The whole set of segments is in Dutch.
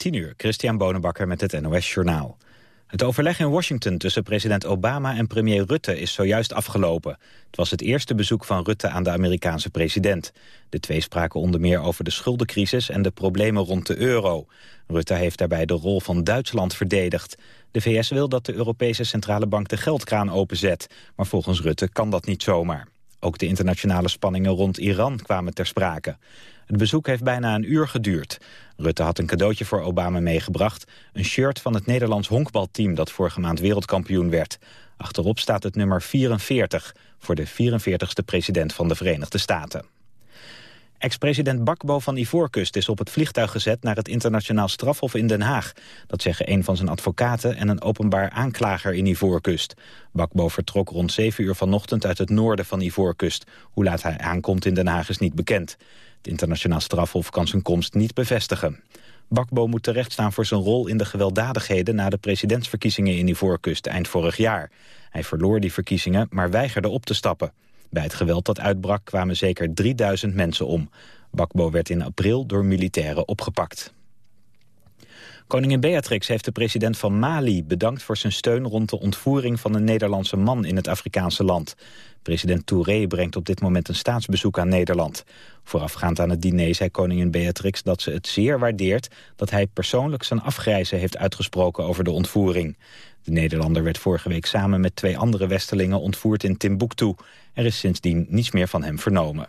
10 uur, Christian Bonenbakker met het NOS Journaal. Het overleg in Washington tussen president Obama en premier Rutte is zojuist afgelopen. Het was het eerste bezoek van Rutte aan de Amerikaanse president. De twee spraken onder meer over de schuldencrisis en de problemen rond de euro. Rutte heeft daarbij de rol van Duitsland verdedigd. De VS wil dat de Europese Centrale Bank de geldkraan openzet. Maar volgens Rutte kan dat niet zomaar. Ook de internationale spanningen rond Iran kwamen ter sprake. Het bezoek heeft bijna een uur geduurd. Rutte had een cadeautje voor Obama meegebracht. Een shirt van het Nederlands honkbalteam dat vorige maand wereldkampioen werd. Achterop staat het nummer 44 voor de 44ste president van de Verenigde Staten. Ex-president Bakbo van Ivoorkust is op het vliegtuig gezet naar het internationaal strafhof in Den Haag. Dat zeggen een van zijn advocaten en een openbaar aanklager in Ivoorkust. Bakbo vertrok rond 7 uur vanochtend uit het noorden van Ivoorkust. Hoe laat hij aankomt in Den Haag is niet bekend. Het internationaal strafhof kan zijn komst niet bevestigen. Bakbo moet terechtstaan voor zijn rol in de gewelddadigheden... na de presidentsverkiezingen in Ivoorkust eind vorig jaar. Hij verloor die verkiezingen, maar weigerde op te stappen. Bij het geweld dat uitbrak kwamen zeker 3000 mensen om. Bakbo werd in april door militairen opgepakt. Koningin Beatrix heeft de president van Mali bedankt voor zijn steun rond de ontvoering van een Nederlandse man in het Afrikaanse land. President Touré brengt op dit moment een staatsbezoek aan Nederland. Voorafgaand aan het diner zei koningin Beatrix dat ze het zeer waardeert dat hij persoonlijk zijn afgrijzen heeft uitgesproken over de ontvoering. De Nederlander werd vorige week samen met twee andere Westelingen ontvoerd in Timbuktu. Er is sindsdien niets meer van hem vernomen.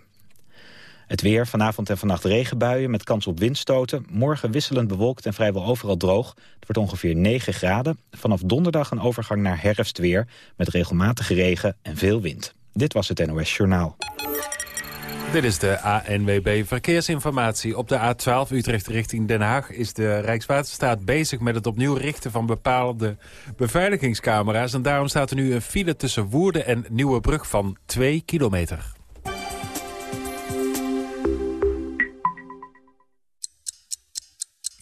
Het weer, vanavond en vannacht regenbuien met kans op windstoten. Morgen wisselend bewolkt en vrijwel overal droog. Het wordt ongeveer 9 graden. Vanaf donderdag een overgang naar herfstweer... met regelmatige regen en veel wind. Dit was het NOS Journaal. Dit is de ANWB Verkeersinformatie. Op de A12 Utrecht richting Den Haag is de Rijkswaterstaat bezig met het opnieuw richten van bepaalde beveiligingscamera's. En daarom staat er nu een file tussen Woerden en Nieuwebrug van 2 kilometer.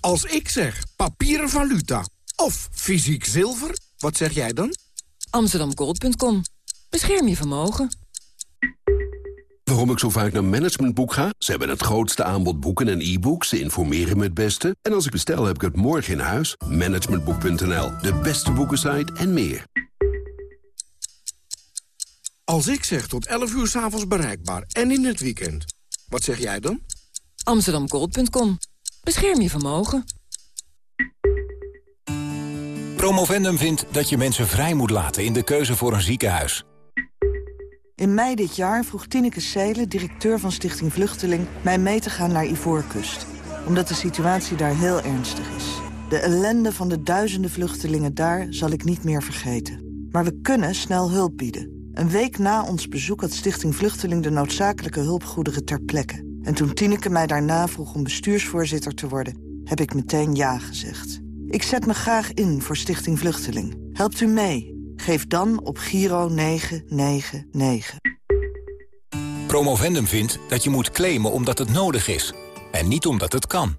Als ik zeg papieren valuta of fysiek zilver, wat zeg jij dan? Amsterdamgold.com. Bescherm je vermogen. Waarom ik zo vaak naar Managementboek ga? Ze hebben het grootste aanbod boeken en e-books. Ze informeren me het beste. En als ik bestel, heb ik het morgen in huis. Managementboek.nl, de beste boekensite en meer. Als ik zeg tot 11 uur s'avonds bereikbaar en in het weekend, wat zeg jij dan? Amsterdamgold.com. Bescherm je vermogen. Promovendum vindt dat je mensen vrij moet laten in de keuze voor een ziekenhuis. In mei dit jaar vroeg Tineke Seelen, directeur van Stichting Vluchteling... mij mee te gaan naar Ivoorkust. Omdat de situatie daar heel ernstig is. De ellende van de duizenden vluchtelingen daar zal ik niet meer vergeten. Maar we kunnen snel hulp bieden. Een week na ons bezoek had Stichting Vluchteling... de noodzakelijke hulpgoederen ter plekke. En toen Tineke mij daarna vroeg om bestuursvoorzitter te worden... heb ik meteen ja gezegd. Ik zet me graag in voor Stichting Vluchteling. Helpt u mee? Geef dan op Giro 999. Promovendum vindt dat je moet claimen omdat het nodig is. En niet omdat het kan.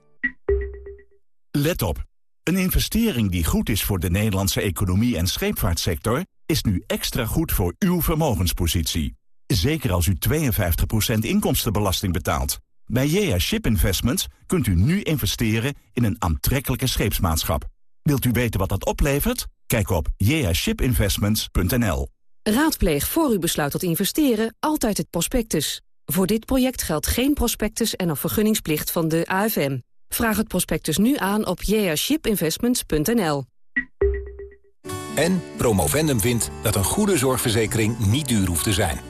Let op. Een investering die goed is voor de Nederlandse economie en scheepvaartsector... is nu extra goed voor uw vermogenspositie. Zeker als u 52% inkomstenbelasting betaalt. Bij JA Ship Investments kunt u nu investeren in een aantrekkelijke scheepsmaatschap. Wilt u weten wat dat oplevert? Kijk op jashipinvestments.nl. Raadpleeg voor u besluit tot investeren altijd het prospectus. Voor dit project geldt geen prospectus en of vergunningsplicht van de AFM. Vraag het prospectus nu aan op jashipinvestments.nl. En Promovendum vindt dat een goede zorgverzekering niet duur hoeft te zijn.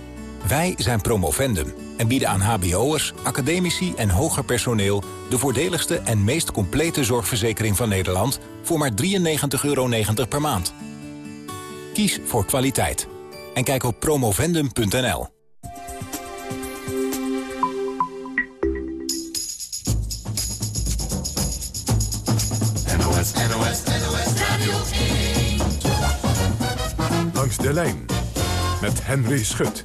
Wij zijn Promovendum en bieden aan hbo'ers, academici en hoger personeel... de voordeligste en meest complete zorgverzekering van Nederland... voor maar 93,90 euro per maand. Kies voor kwaliteit. En kijk op promovendum.nl. NOS, NOS, NOS Radio 1. Langs de lijn met Henry Schut.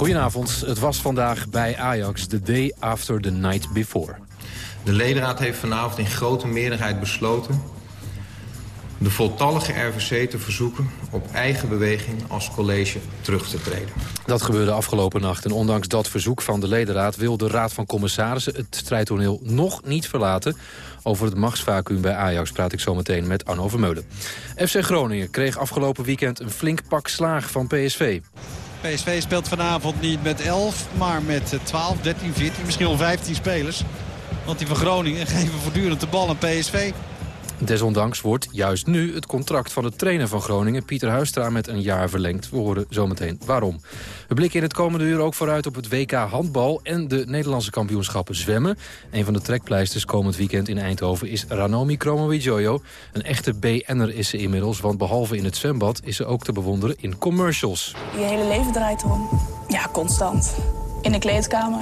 Goedenavond, het was vandaag bij Ajax, the day after the night before. De ledenraad heeft vanavond in grote meerderheid besloten... de voltallige RVC te verzoeken op eigen beweging als college terug te treden. Dat gebeurde afgelopen nacht en ondanks dat verzoek van de ledenraad... wil de Raad van Commissarissen het strijdtoneel nog niet verlaten. Over het machtsvacuum bij Ajax praat ik zo meteen met Arno Vermeulen. FC Groningen kreeg afgelopen weekend een flink pak slaag van PSV. PSV speelt vanavond niet met 11, maar met 12, 13, 14, misschien wel 15 spelers. Want die van Groningen geven voortdurend de bal aan PSV. Desondanks wordt juist nu het contract van de trainer van Groningen... Pieter Huistra met een jaar verlengd. We horen zometeen waarom. We blikken in het komende uur ook vooruit op het WK handbal... en de Nederlandse kampioenschappen zwemmen. Een van de trekpleisters komend weekend in Eindhoven is Ranomi Kromowidjojo. Een echte BN'er is ze inmiddels, want behalve in het zwembad... is ze ook te bewonderen in commercials. Je hele leven draait erom. Ja, constant. In de kleedkamer,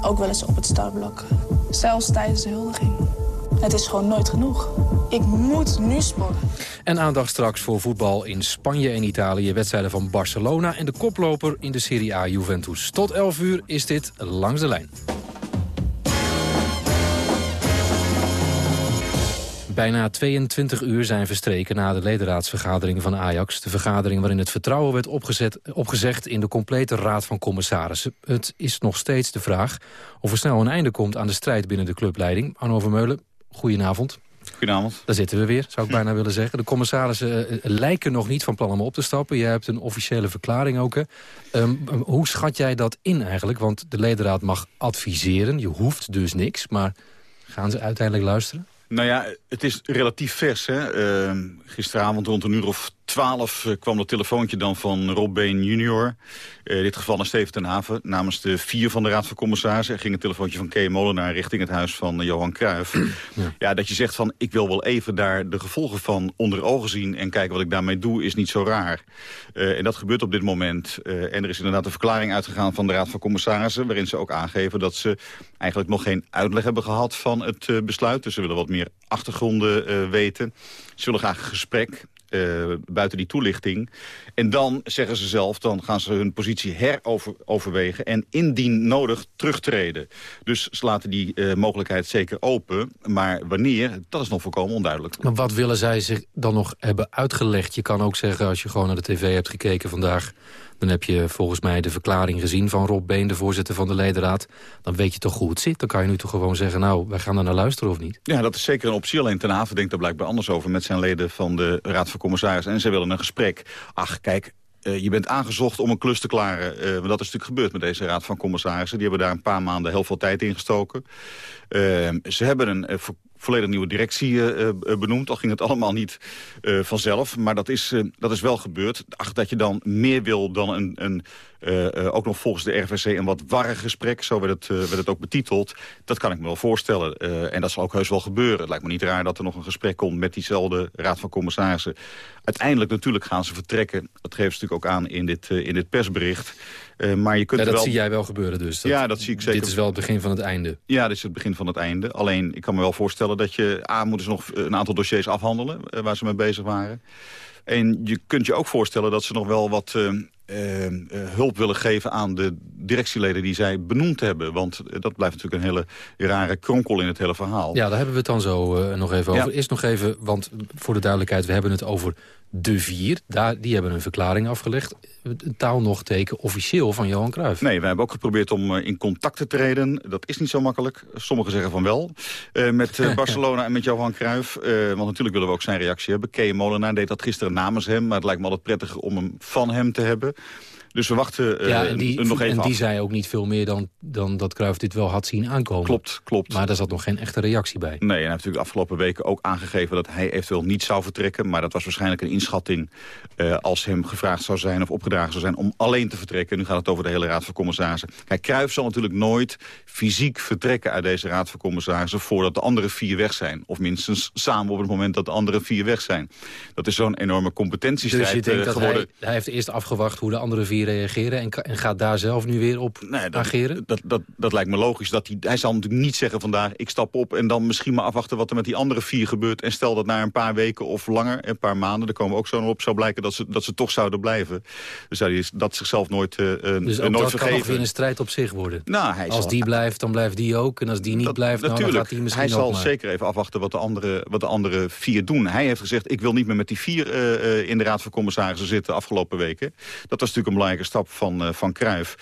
ook wel eens op het startblok. Zelfs tijdens de huldiging. Het is gewoon nooit genoeg. Ik moet nu sporten. En aandacht straks voor voetbal in Spanje en Italië. Wedstrijden van Barcelona en de koploper in de Serie A Juventus. Tot 11 uur is dit Langs de Lijn. Bijna 22 uur zijn verstreken na de ledenraadsvergadering van Ajax. De vergadering waarin het vertrouwen werd opgezet, opgezegd in de complete raad van commissarissen. Het is nog steeds de vraag of er snel een einde komt aan de strijd binnen de clubleiding. Arno Vermeulen, goedenavond. Goedenavond. Daar zitten we weer, zou ik bijna willen zeggen. De commissarissen uh, lijken nog niet van plan om op te stappen. Jij hebt een officiële verklaring ook. Um, hoe schat jij dat in eigenlijk? Want de ledenraad mag adviseren, je hoeft dus niks. Maar gaan ze uiteindelijk luisteren? Nou ja, het is relatief vers. Hè? Uh, gisteravond rond een uur of 12 uh, kwam dat telefoontje dan van Rob Been junior. Uh, in dit geval naar Steven ten Haven. Namens de vier van de Raad van Commissarissen. Er ging een telefoontje van Kay Molenaar richting het huis van uh, Johan Cruijff. Ja. ja. dat je zegt van ik wil wel even daar de gevolgen van onder ogen zien... en kijken wat ik daarmee doe, is niet zo raar. en dat gebeurt op dit moment. en er is inderdaad een verklaring uitgegaan van de Raad van Commissarissen... waarin ze ook aangeven dat ze eigenlijk nog geen uitleg hebben gehad van het besluit. Dus ze willen wat meer achtergronden weten. Ze willen graag een gesprek. Uh, buiten die toelichting. En dan, zeggen ze zelf, dan gaan ze hun positie heroverwegen... en indien nodig terugtreden. Dus ze laten die uh, mogelijkheid zeker open. Maar wanneer, dat is nog volkomen onduidelijk. Maar wat willen zij zich dan nog hebben uitgelegd? Je kan ook zeggen, als je gewoon naar de tv hebt gekeken vandaag... Dan heb je volgens mij de verklaring gezien van Rob Been, de voorzitter van de ledenraad. Dan weet je toch hoe het zit. Dan kan je nu toch gewoon zeggen, nou, wij gaan er naar luisteren of niet? Ja, dat is zeker een optie. Alleen Ten Haven denkt er blijkbaar anders over met zijn leden van de Raad van Commissarissen. En ze willen een gesprek. Ach, kijk, uh, je bent aangezocht om een klus te klaren. Uh, dat is natuurlijk gebeurd met deze raad van commissarissen. Die hebben daar een paar maanden heel veel tijd in gestoken. Uh, ze hebben een volledig nieuwe directie uh, benoemd. Al ging het allemaal niet vanzelf. Maar dat is, dat is wel gebeurd. Ach, dat je dan meer wil dan een, een ook nog volgens de RVC een wat warrig gesprek. Zo werd het, werd het ook betiteld. Dat kan ik me wel voorstellen. en dat zal ook heus wel gebeuren. Het lijkt me niet raar dat er nog een gesprek komt met diezelfde raad van commissarissen. Uiteindelijk natuurlijk gaan ze vertrekken. Dat geeft ze natuurlijk ook aan in dit, in dit persbericht. Uh, maar je kunt ja, dat wel... zie jij wel gebeuren dus. Dat, ja, dat zie ik zeker. Dit is wel het begin van het einde. Ja, dit is het begin van het einde. Alleen, ik kan me wel voorstellen dat je... A, moeten ze nog een aantal dossiers afhandelen uh, waar ze mee bezig waren. En je kunt je ook voorstellen dat ze nog wel wat... Uh, uh, hulp willen geven aan de directieleden die zij benoemd hebben. Want dat blijft natuurlijk een hele rare kronkel in het hele verhaal. Ja, daar hebben we het dan zo uh, nog even over. Ja. Eerst nog even, want voor de duidelijkheid, we hebben het over de vier. Daar, die hebben een verklaring afgelegd. Een taal nog teken officieel van Johan Cruijff. Nee, we hebben ook geprobeerd om uh, in contact te treden. Dat is niet zo makkelijk. Sommigen zeggen van wel. Uh, met uh, Barcelona en met Johan Cruijff. want natuurlijk willen we ook zijn reactie hebben. Kay Molenaar deed dat gisteren namens hem. Maar het lijkt me altijd prettiger om hem van hem te hebben. Dus we wachten ja, en die, nog even En die zei ook niet veel meer dan, dan dat Cruijff dit wel had zien aankomen. Klopt, klopt. Maar daar zat nog geen echte reactie bij. Nee, en hij heeft natuurlijk de afgelopen weken ook aangegeven... dat hij eventueel niet zou vertrekken. Maar dat was waarschijnlijk een inschatting... Uh, als hem gevraagd zou zijn of opgedragen zou zijn... om alleen te vertrekken. Nu gaat het over de hele Raad van Commissarissen. Kijk, Cruijff zal natuurlijk nooit fysiek vertrekken... uit deze Raad van Commissarissen... voordat de andere vier weg zijn. Of minstens samen op het moment dat de andere vier weg zijn. Dat is zo'n enorme competentiestrijd dus je denkt uh, dat geworden. Hij, hij heeft eerst afgewacht hoe de andere vier reageren en, en gaat daar zelf nu weer op nee, dat, ageren? Dat, dat, dat lijkt me logisch. Dat hij, hij zal natuurlijk niet zeggen vandaag, ik stap op... en dan misschien maar afwachten wat er met die andere vier gebeurt. En stel dat na een paar weken of langer, een paar maanden... daar komen we ook zo op, zou blijken dat ze, dat ze toch zouden blijven. Dus hij dat zichzelf nooit, uh, dus nooit dat vergeven. kan nog weer een strijd op zich worden? Nou, hij als zal, die blijft, dan blijft die ook. En als die niet dat, blijft, nou, dan gaat hij misschien Hij zal maar. zeker even afwachten wat de, andere, wat de andere vier doen. Hij heeft gezegd, ik wil niet meer met die vier uh, in de Raad van Commissarissen zitten afgelopen weken. Dat was natuurlijk een belangrijke stap van, uh, van Cruijff.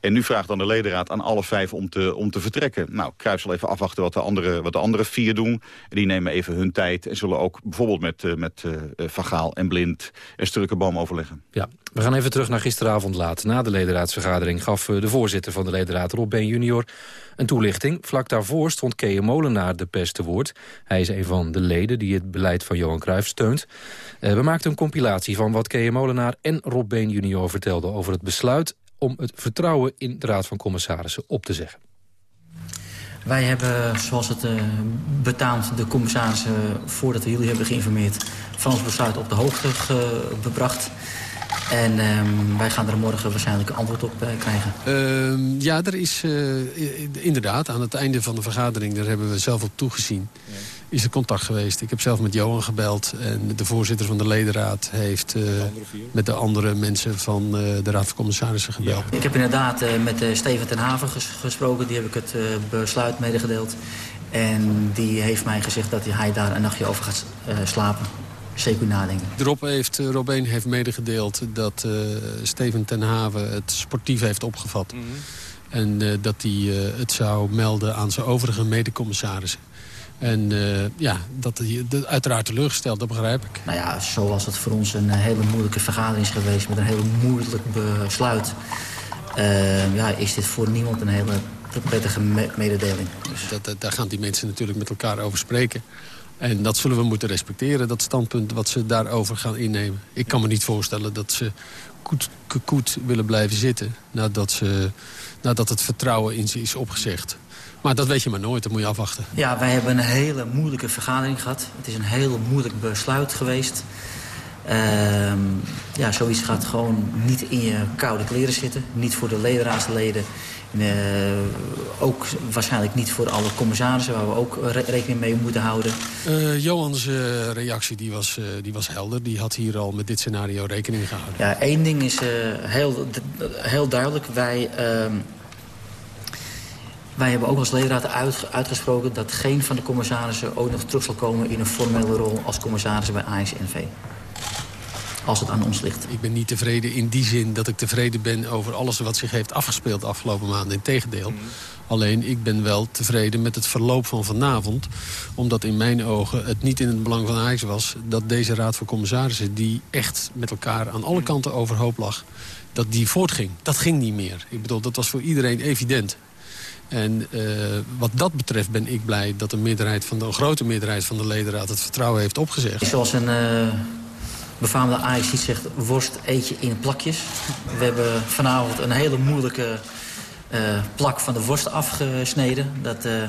En nu vraagt dan de ledenraad aan alle vijf om te, om te vertrekken. Nou, Cruijff zal even afwachten wat de, andere, wat de andere vier doen. En die nemen even hun tijd en zullen ook bijvoorbeeld met, uh, met Gaal en Blind en Sturkenboom overleggen. Ja, we gaan even terug naar gisteravond laat. Na de ledenraadsvergadering gaf de voorzitter van de ledenraad, Rob Been junior, een toelichting. Vlak daarvoor stond Kees Molenaar de pers te woord. Hij is een van de leden die het beleid van Johan Cruijff steunt. Uh, we maakten een compilatie van wat Kees Molenaar en Rob Been junior vertelden over het besluit om het vertrouwen in de Raad van Commissarissen op te zeggen. Wij hebben, zoals het uh, betaamt, de commissarissen... voordat we jullie hebben geïnformeerd... van ons besluit op de hoogte gebracht. En um, wij gaan er morgen waarschijnlijk een antwoord op uh, krijgen. Uh, ja, er is uh, inderdaad aan het einde van de vergadering... daar hebben we zelf op toegezien... Ja. is er contact geweest. Ik heb zelf met Johan gebeld. En de voorzitter van de ledenraad heeft de met de andere mensen van de Raad van Commissarissen gebeld. Ja. Ik heb inderdaad met Steven ten Haven ges gesproken. Die heb ik het besluit medegedeeld. En die heeft mij gezegd dat hij daar een nachtje over gaat slapen zeker nadenken. Rob heeft, Robeen heeft medegedeeld dat uh, Steven ten Haven het sportief heeft opgevat. Mm -hmm. En uh, dat hij uh, het zou melden aan zijn overige medecommissarissen. En ja, dat hij uiteraard teleurgesteld, dat begrijp ik. Nou ja, zoals het voor ons een hele moeilijke vergadering is geweest... met een heel moeilijk besluit... ja, is dit voor niemand een hele prettige me mededeling. Dus. Dat, dat, daar gaan die mensen natuurlijk met elkaar over spreken. En dat zullen we moeten respecteren, dat standpunt wat ze daarover gaan innemen. Ik kan me niet voorstellen dat ze koet, koet willen blijven zitten... Nadat, ze, nadat het vertrouwen in ze is opgezegd. Maar dat weet je maar nooit, dat moet je afwachten. Ja, wij hebben een hele moeilijke vergadering gehad. Het is een heel moeilijk besluit geweest. Uh, ja, zoiets gaat gewoon niet in je koude kleren zitten. Niet voor de ledenraadsleden. Uh, ook waarschijnlijk niet voor alle commissarissen... waar we ook re rekening mee moeten houden. Uh, Johans uh, reactie die was, die was helder. Die had hier al met dit scenario rekening gehouden. Ja, één ding is heel, heel duidelijk. Wij, ehm, wij hebben ook als ledenraad uit, uitgesproken... dat geen van de commissarissen ook nog terug zal komen... in een formele rol als commissaris bij ASNV als het aan ons ligt. Ik ben niet tevreden in die zin dat ik tevreden ben over alles wat zich heeft afgespeeld de afgelopen maanden. Integendeel. Mm. Alleen ik ben wel tevreden met het verloop van vanavond. Omdat in mijn ogen het niet in het belang van Ajax was... dat deze raad van commissarissen die echt met elkaar aan alle kanten overhoop lag... dat die voortging. Dat ging niet meer. Ik bedoel, dat was voor iedereen evident. En uh, wat dat betreft ben ik blij dat een, meerderheid van de, een grote meerderheid van de ledenraad... het vertrouwen heeft opgezegd. Zoals een... Uh befaamde Ajax zegt worst eet je in plakjes. We hebben vanavond een hele moeilijke uh, plak van de worst afgesneden. Dat, uh,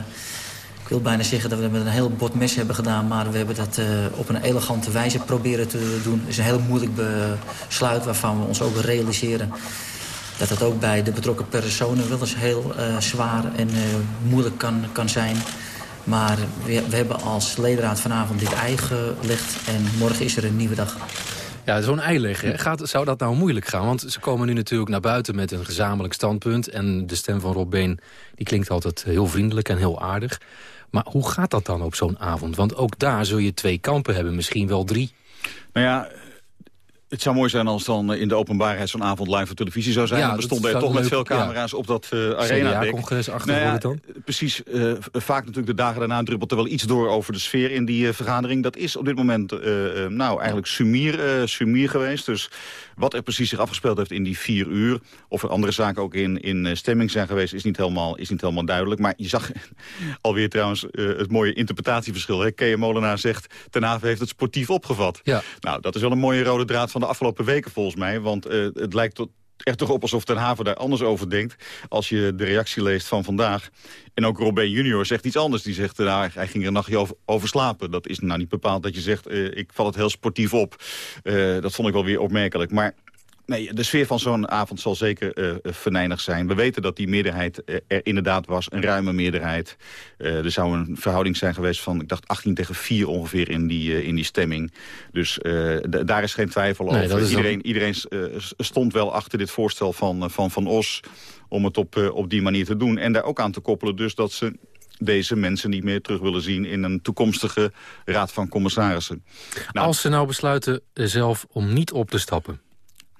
ik wil bijna zeggen dat we het met een heel bot mes hebben gedaan... maar we hebben dat uh, op een elegante wijze proberen te doen. Het is een heel moeilijk besluit waarvan we ons ook realiseren... dat dat ook bij de betrokken personen wel eens heel zwaar en moeilijk kan, kan zijn... Maar we, we, hebben als ledenraad vanavond dit ei gelegd en morgen is er een nieuwe dag. Ja, zo'n ei leggen, gaat, zou dat nou moeilijk gaan? Want ze komen nu natuurlijk naar buiten met een gezamenlijk standpunt... en de stem van Rob Been die klinkt altijd heel vriendelijk en heel aardig. Maar hoe gaat dat dan op zo'n avond? Want ook daar zul je twee kampen hebben, misschien wel drie. Nou ja, het zou mooi zijn als dan in de openbaarheid zo'n avond live op televisie zou zijn. Ja, dan bestonden er toch met veel camera's ja. op dat uh, arena Ja, congres achter nou ja, dan? Precies. Uh, vaak natuurlijk de dagen daarna druppelt er wel iets door over de sfeer in die uh, vergadering. Dat is op dit moment nou eigenlijk sumier, sumier geweest. Dus wat er precies zich afgespeeld heeft in die vier uur... of er andere zaken ook in, in stemming zijn geweest... Is niet, helemaal, is niet helemaal duidelijk. Maar je zag alweer trouwens het mooie interpretatieverschil. Hè? Molenaar zegt... Ten Haven heeft het sportief opgevat. Ja. Nou, dat is wel een mooie rode draad van de afgelopen weken volgens mij. Want uh, het lijkt tot, echt toch op alsof Ten Haven daar anders over denkt... als je de reactie leest van vandaag. En ook Robin junior zegt iets anders. Die zegt, nou, hij ging er een nachtje over, slapen. Dat is nou niet bepaald dat je zegt, uh, ik val het heel sportief op. Uh, dat vond ik wel weer opmerkelijk. Maar Nee, de sfeer van zo'n avond zal zeker uh, venijnig zijn. We weten dat die meerderheid er inderdaad was, een ruime meerderheid. Uh, er zou een verhouding zijn geweest van, ik dacht 18 tegen 4 ongeveer in die, in die stemming. Dus daar is geen twijfel nee, over. Iedereen stond wel achter dit voorstel van Van, van Os om het op, op die manier te doen. En daar ook aan te koppelen dus dat ze deze mensen niet meer terug willen zien... in een toekomstige raad van commissarissen. Nou, Als ze nou besluiten zelf om niet op te stappen...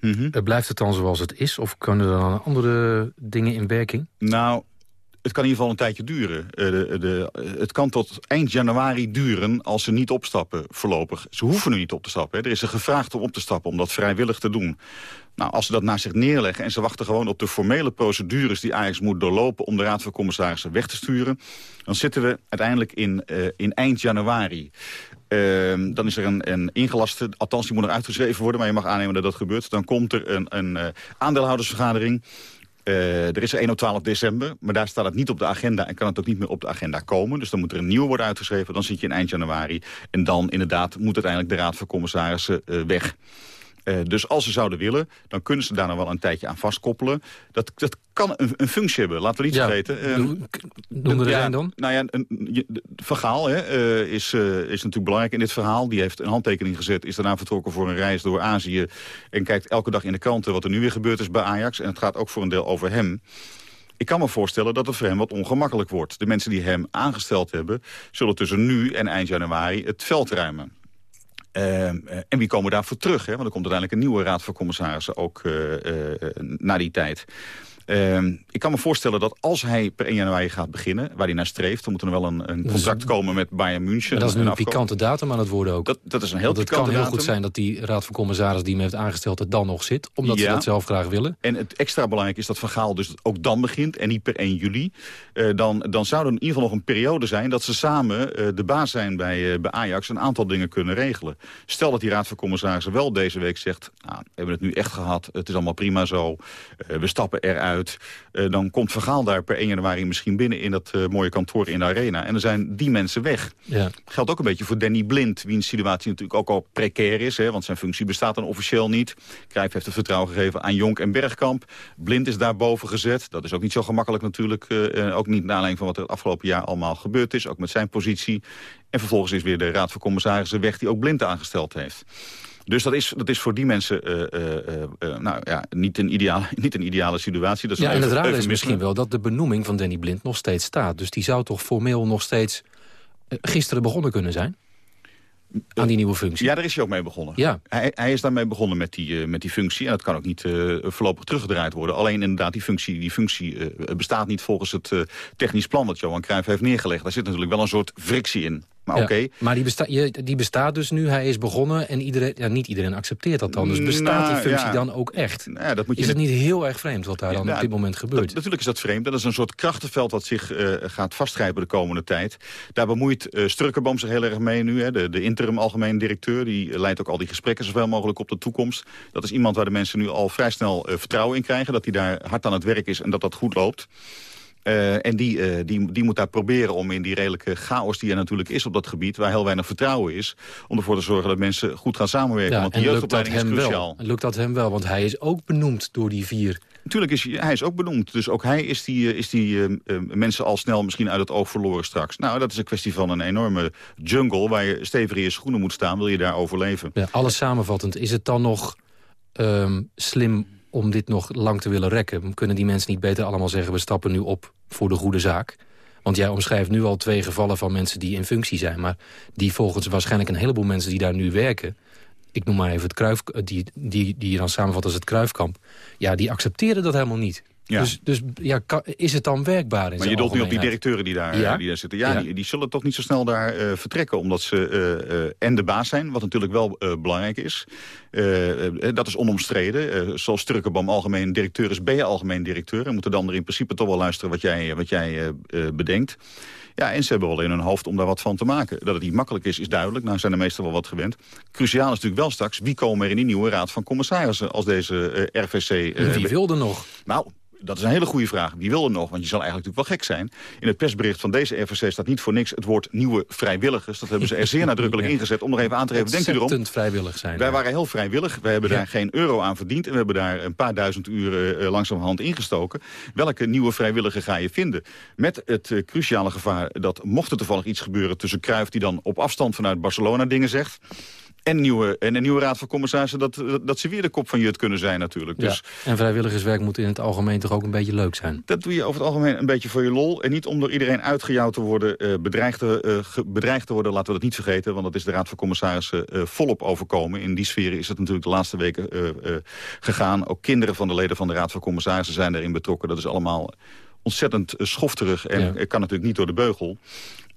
Mm Blijft het dan zoals het is? Of kunnen er dan andere dingen in werking? Nou, het kan in ieder geval een tijdje duren. Uh, de, de, het kan tot eind januari duren als ze niet opstappen voorlopig. Ze hoeven nu niet op te stappen. Hè. Er is er gevraagd om op te stappen, om dat vrijwillig te doen. Nou, als ze dat naast zich neerleggen en ze wachten gewoon op de formele procedures... die Ajax moet doorlopen om de Raad van Commissarissen weg te sturen... dan zitten we uiteindelijk in, uh, in eind januari. Uh, dan is er een, een ingelaste, althans die moet er uitgeschreven worden... maar je mag aannemen dat dat gebeurt. Dan komt er een, een aandeelhoudersvergadering... Uh, er is er 1 op 12 december, maar daar staat het niet op de agenda... en kan het ook niet meer op de agenda komen. Dus dan moet er een nieuwe worden uitgeschreven. Dan zit je in eind januari. En dan inderdaad moet uiteindelijk de Raad van Commissarissen uh, weg. Uh, dus als ze zouden willen, dan kunnen ze daar nog wel een tijdje aan vastkoppelen. Dat, dat kan een, een functie hebben, laten we niet ja, vergeten. Noem, noem er ja, dan. Nou ja, een, een verhaal hè, uh, is, uh, is natuurlijk belangrijk in dit verhaal. Die heeft een handtekening gezet, is daarna vertrokken voor een reis door Azië... en kijkt elke dag in de kranten wat er nu weer gebeurd is bij Ajax. En het gaat ook voor een deel over hem. Ik kan me voorstellen dat het voor hem wat ongemakkelijk wordt. De mensen die hem aangesteld hebben... zullen tussen nu en eind januari het veld ruimen. Uh, en wie komen daarvoor terug? Hè? Want er komt uiteindelijk een nieuwe raad van commissarissen ook uh, uh, na die tijd. Uh, ik kan me voorstellen dat als hij per 1 januari gaat beginnen... waar hij naar streeft, dan moet er wel een, een contract komen met Bayern München. Maar dat is nu een pikante datum aan het worden ook. Dat, dat is een heel Want het kan heel goed zijn dat die raad van commissarissen die hem heeft aangesteld... er dan nog zit, omdat ja. ze dat zelf graag willen. En het extra belangrijk is dat Van Gaal dus ook dan begint... en niet per 1 juli. Uh, dan, dan zou er in ieder geval nog een periode zijn... dat ze samen uh, de baas zijn bij, uh, bij Ajax... een aantal dingen kunnen regelen. Stel dat die raad van commissarissen wel deze week zegt... Nou, we hebben het nu echt gehad, het is allemaal prima zo. we stappen eruit. Uh, dan komt Vergaal daar per 1 januari misschien binnen... in dat uh, mooie kantoor in de arena. En dan zijn die mensen weg. Ja. Geldt ook een beetje voor Danny Blind... wiens situatie natuurlijk ook al precair is. Hè, want zijn functie bestaat dan officieel niet. Cruijff heeft het vertrouwen gegeven aan Jonk en Bergkamp. Blind is daarboven gezet. Dat is ook niet zo gemakkelijk natuurlijk. Uh, ook niet naar aanleiding van wat er het afgelopen jaar allemaal gebeurd is. Ook met zijn positie. En vervolgens is weer de Raad van Commissarissen weg... die ook Blind aangesteld heeft. Dus dat is, dat is voor die mensen uh, uh, uh, nou, ja, niet, een ideale, niet een ideale situatie. Dat is ja, en het rare is misschien wel dat de benoeming van Danny Blind nog steeds staat. Dus die zou toch formeel nog steeds gisteren begonnen kunnen zijn? aan die nieuwe functie. Ja, daar is hij ook mee begonnen. Ja. Hij, hij is daarmee begonnen met die, uh, met die functie. En dat kan ook niet uh, voorlopig teruggedraaid worden. Alleen inderdaad, die functie, die functie uh, bestaat niet volgens het technisch plan... dat Johan Cruijff heeft neergelegd. Daar zit natuurlijk wel een soort frictie in. Maar ja, oké. Maar die, besta je, die bestaat dus nu, hij is begonnen en iedereen, ja, niet iedereen accepteert dat dan. Dus bestaat nou, die functie ja. dan ook echt? Nou, dat moet je is het niet heel erg vreemd wat daar dan nou, op dit moment gebeurt? Dat, natuurlijk is dat vreemd. Dat is een soort krachtenveld wat zich uh, gaat vastgrijpen de komende tijd. Daar bemoeit uh, zich heel erg mee nu. Hè. De, de interim algemeen directeur, die leidt ook al die gesprekken zoveel mogelijk op de toekomst. Dat is iemand waar de mensen nu al vrij snel uh, vertrouwen in krijgen. Dat hij daar hard aan het werk is en dat dat goed loopt. Uh, en die, uh, die, die moet daar proberen om in die redelijke chaos die er natuurlijk is op dat gebied... waar heel weinig vertrouwen is, om ervoor te zorgen dat mensen goed gaan samenwerken. Ja, want die jeugdopleiding is cruciaal. Wel. Lukt dat hem wel, want hij is ook benoemd door die vier... Natuurlijk is hij, hij is ook benoemd. Dus ook hij is die, is die uh, mensen al snel misschien uit het oog verloren straks. Nou, dat is een kwestie van een enorme jungle... waar je stevig in je schoenen moet staan, wil je daar overleven. Ja, alles samenvattend, is het dan nog um, slim om dit nog lang te willen rekken? Kunnen die mensen niet beter allemaal zeggen... we stappen nu op voor de goede zaak? Want jij omschrijft nu al twee gevallen van mensen die in functie zijn... maar die volgens waarschijnlijk een heleboel mensen die daar nu werken... ik noem maar even het Kruif, die, die, die je dan samenvat als het Kruifkamp... ja, die accepteren dat helemaal niet. Ja. Dus, dus ja, is het dan werkbaar in Maar je doelt nu op die directeuren die daar, ja? die daar zitten. Ja, ja. Die, die, zullen toch niet zo snel daar uh, vertrekken. Omdat ze uh, uh, en de baas zijn, wat natuurlijk wel belangrijk is. dat is onomstreden. zoals Turkenboom algemeen directeur is, ben je algemeen directeur. En moeten dan er in principe toch wel luisteren wat jij, wat jij bedenkt. Ja, en ze hebben wel in hun hoofd om daar wat van te maken. Dat het niet makkelijk is, is duidelijk. Nou zijn er meestal wel wat gewend. Cruciaal is natuurlijk wel straks... wie komen er in die nieuwe raad van commissarissen als deze RVC... wie wilde nog? Nou, dat is een hele goede vraag. Wie wil er nog? Want je zal eigenlijk natuurlijk wel gek zijn. In het persbericht van deze RVC staat niet voor niks het woord nieuwe vrijwilligers. Dat hebben ze er zeer nadrukkelijk ingezet om nog even aan te geven. Denkt u erom? vrijwillig zijn. Wij waren heel vrijwillig. Wij hebben daar geen euro aan verdiend. En we hebben daar een paar duizend uren uh, langzamerhand ingestoken. Welke nieuwe vrijwilliger ga je vinden? Met het uh, cruciale gevaar dat mocht er toevallig iets gebeuren tussen Kruif die dan op afstand vanuit Barcelona dingen zegt en, nieuwe, en een nieuwe raad van commissarissen... Dat, dat ze weer de kop van Jut kunnen zijn natuurlijk. Dus, en vrijwilligerswerk moet in het algemeen toch ook een beetje leuk zijn? Dat doe je over het algemeen een beetje voor je lol. En niet om door iedereen uitgejouwd te worden, uh, bedreigd, te, uh, bedreigd te worden. Laten we dat niet vergeten, want dat is de raad van commissarissen uh, volop overkomen. In die sfeer is het natuurlijk de laatste weken gegaan. Ook kinderen van de leden van de raad van commissarissen zijn daarin betrokken. Dat is allemaal ontzettend schofterig en ja. kan natuurlijk niet door de beugel.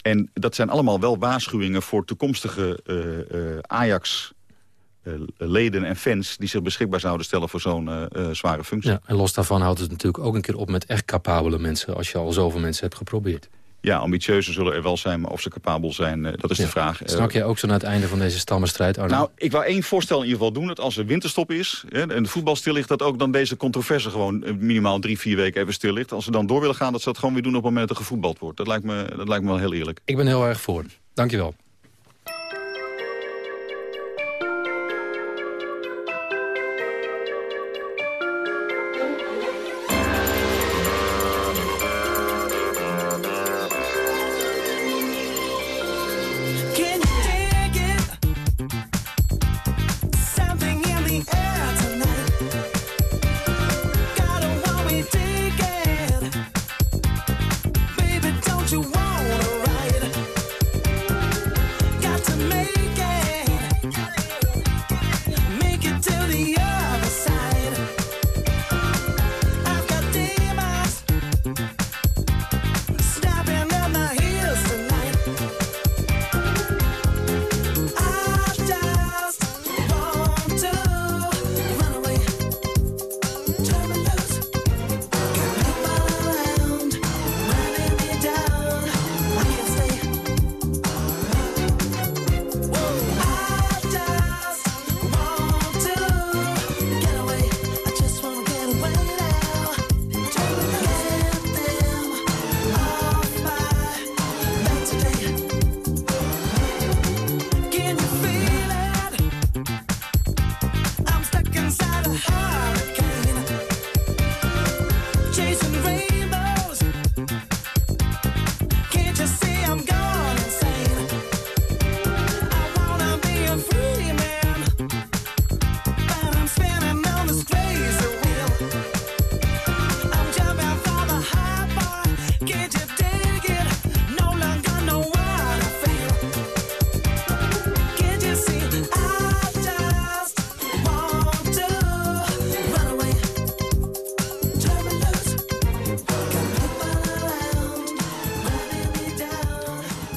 En dat zijn allemaal wel waarschuwingen voor toekomstige uh, uh, Ajax... Uh, leden en fans die zich beschikbaar zouden stellen voor zo'n zware functie. Ja, en los daarvan houdt het natuurlijk ook een keer op met echt capabele mensen... als je al zoveel mensen hebt geprobeerd. Ja, ambitieuzen zullen er wel zijn, maar of ze capabel zijn, dat is ja. de vraag. Snak jij ook zo naar het einde van deze stammenstrijd, Arno? Nou, ik wil één voorstel in ieder geval doen. Dat als er winterstop is hè, en de voetbal stil ligt... dat ook dan deze controverse gewoon minimaal drie, vier weken even stil ligt. Als ze dan door willen gaan, dat ze dat gewoon weer doen op het moment dat er gevoetbald wordt. Dat lijkt me, dat lijkt me wel heel eerlijk. Ik ben heel erg voor. Dankjewel.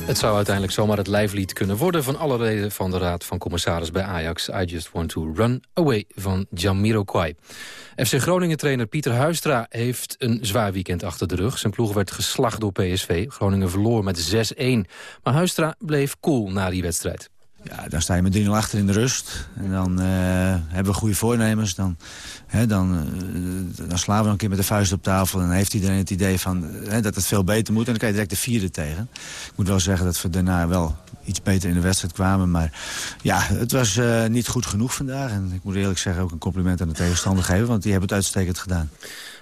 Het zou uiteindelijk zomaar het lijflied kunnen worden... van alle leden van de Raad van Commissaris bij Ajax. I Just Want To Run Away van Jamiroquai. FC Groningen-trainer Pieter Huistra heeft een zwaar weekend achter de rug. Zijn ploeg werd geslacht door PSV. Groningen verloor met 6-1. Maar Huistra bleef cool na die wedstrijd. Ja, dan sta je met 3-0 achter in de rust. En dan uh, hebben we goede voornemens. Dan, hè, dan, uh, dan slaan we een keer met de vuist op tafel. En dan heeft iedereen het idee van, hè, dat het veel beter moet. En dan krijg je direct de vierde tegen. Ik moet wel zeggen dat we daarna wel iets beter in de wedstrijd kwamen. Maar ja, het was uh, niet goed genoeg vandaag. En ik moet eerlijk zeggen ook een compliment aan de tegenstander geven. Want die hebben het uitstekend gedaan.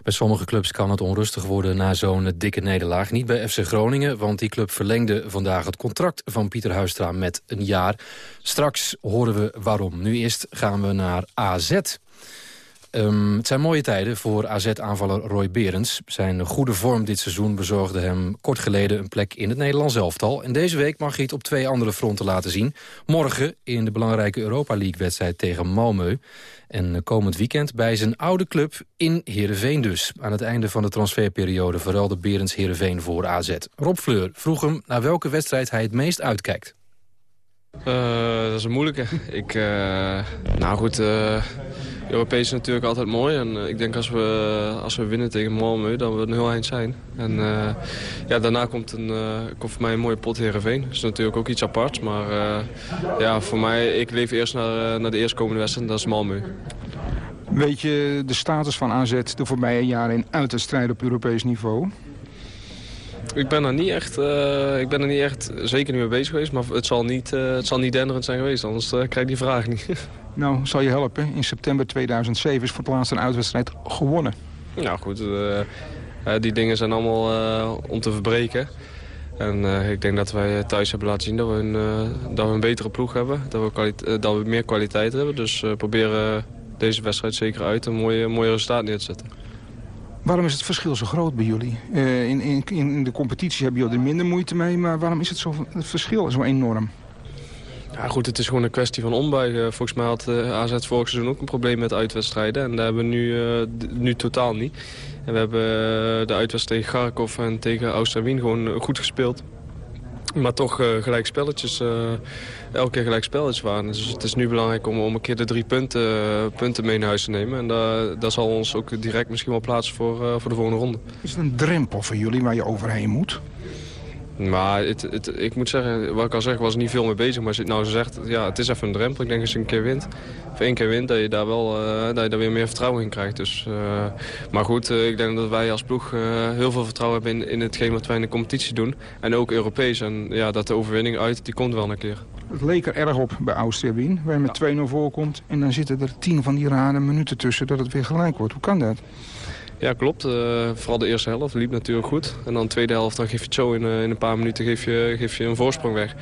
Bij sommige clubs kan het onrustig worden na zo'n dikke nederlaag. Niet bij FC Groningen, want die club verlengde vandaag het contract van Pieter Huistra met een jaar. Straks horen we waarom. Nu eerst gaan we naar AZ. Um, het zijn mooie tijden voor AZ-aanvaller Roy Berends. Zijn goede vorm dit seizoen bezorgde hem kort geleden een plek in het Nederlands elftal. En deze week mag hij het op twee andere fronten laten zien. Morgen in de belangrijke Europa League-wedstrijd tegen Malmö. En komend weekend bij zijn oude club in Heerenveen dus. Aan het einde van de transferperiode verruilde Berends Heerenveen voor AZ. Rob Fleur vroeg hem naar welke wedstrijd hij het meest uitkijkt. Uh, dat is een moeilijke. ik, uh, nou goed, uh, Europees is natuurlijk altijd mooi. En ik denk als we, als we winnen tegen Malmö, dan we een heel eind zijn. En ja, daarna komt, een, komt voor mij een mooie pot Heerenveen. Dat is natuurlijk ook iets aparts. Maar ja, voor mij, ik leef eerst naar, naar de eerstkomende wedstrijd. Dat is Malmö. Weet je de status van AZ de voorbije jaren in uitwedstrijden op Europees niveau? Ik ben er niet echt, uh, ik ben er niet echt zeker niet mee bezig geweest. Maar het zal niet, uh, het zal niet denderend zijn geweest, anders uh, krijg ik die vraag niet. nou, zal je helpen. In september 2007 is voor het laatst een uitwedstrijd gewonnen. Nou goed, die dingen zijn allemaal om te verbreken. En ik denk dat wij thuis hebben laten zien dat we een, dat we een betere ploeg hebben. Dat we, dat we meer kwaliteit hebben. Dus proberen deze wedstrijd zeker uit een mooie, mooie resultaat neer te zetten. Waarom is het verschil zo groot bij jullie? Uh, in, in, in de competitie hebben jullie er minder moeite mee, maar waarom is het, zo, het verschil zo enorm? Ja goed, het is gewoon een kwestie van ombuigen. Volgens mij had uh, AZ vorig seizoen ook een probleem met uitwedstrijden. En daar hebben we nu, uh, nu totaal niet. En we hebben de uitwedstrijd tegen Garkov en tegen Wien gewoon goed gespeeld. Maar toch uh, gelijk spelletjes, uh, elke keer gelijk spelletjes waren. Dus het is nu belangrijk om, om een keer de drie punten, punten mee naar huis te nemen. En dat, dat zal ons ook direct misschien wel plaatsen voor, voor de volgende ronde. Is het een drempel voor jullie waar je overheen moet? Maar het, het, ik moet zeggen, wat ik al zeg, was er niet veel mee bezig. Maar als je het nou zegt, ja, het is even een drempel. Ik denk als je een keer wint, of één keer wint, dat je daar wel uh, dat je daar weer meer vertrouwen in krijgt. Dus, uh, maar goed, uh, ik denk dat wij als ploeg heel veel vertrouwen hebben in, in hetgeen wat wij in de competitie doen. En ook Europees. En ja, dat de overwinning uit, die komt wel een keer. Het leek er erg op bij Austria Wien, waar je met ja. 2-0 voorkomt. En dan zitten er tien van die rare minuten tussen dat het weer gelijk wordt. Hoe kan dat? Ja, klopt. Uh, vooral de eerste helft liep natuurlijk goed. En dan de tweede helft dan geef je het zo in, uh, in een paar minuten geef je, geef je een voorsprong weg.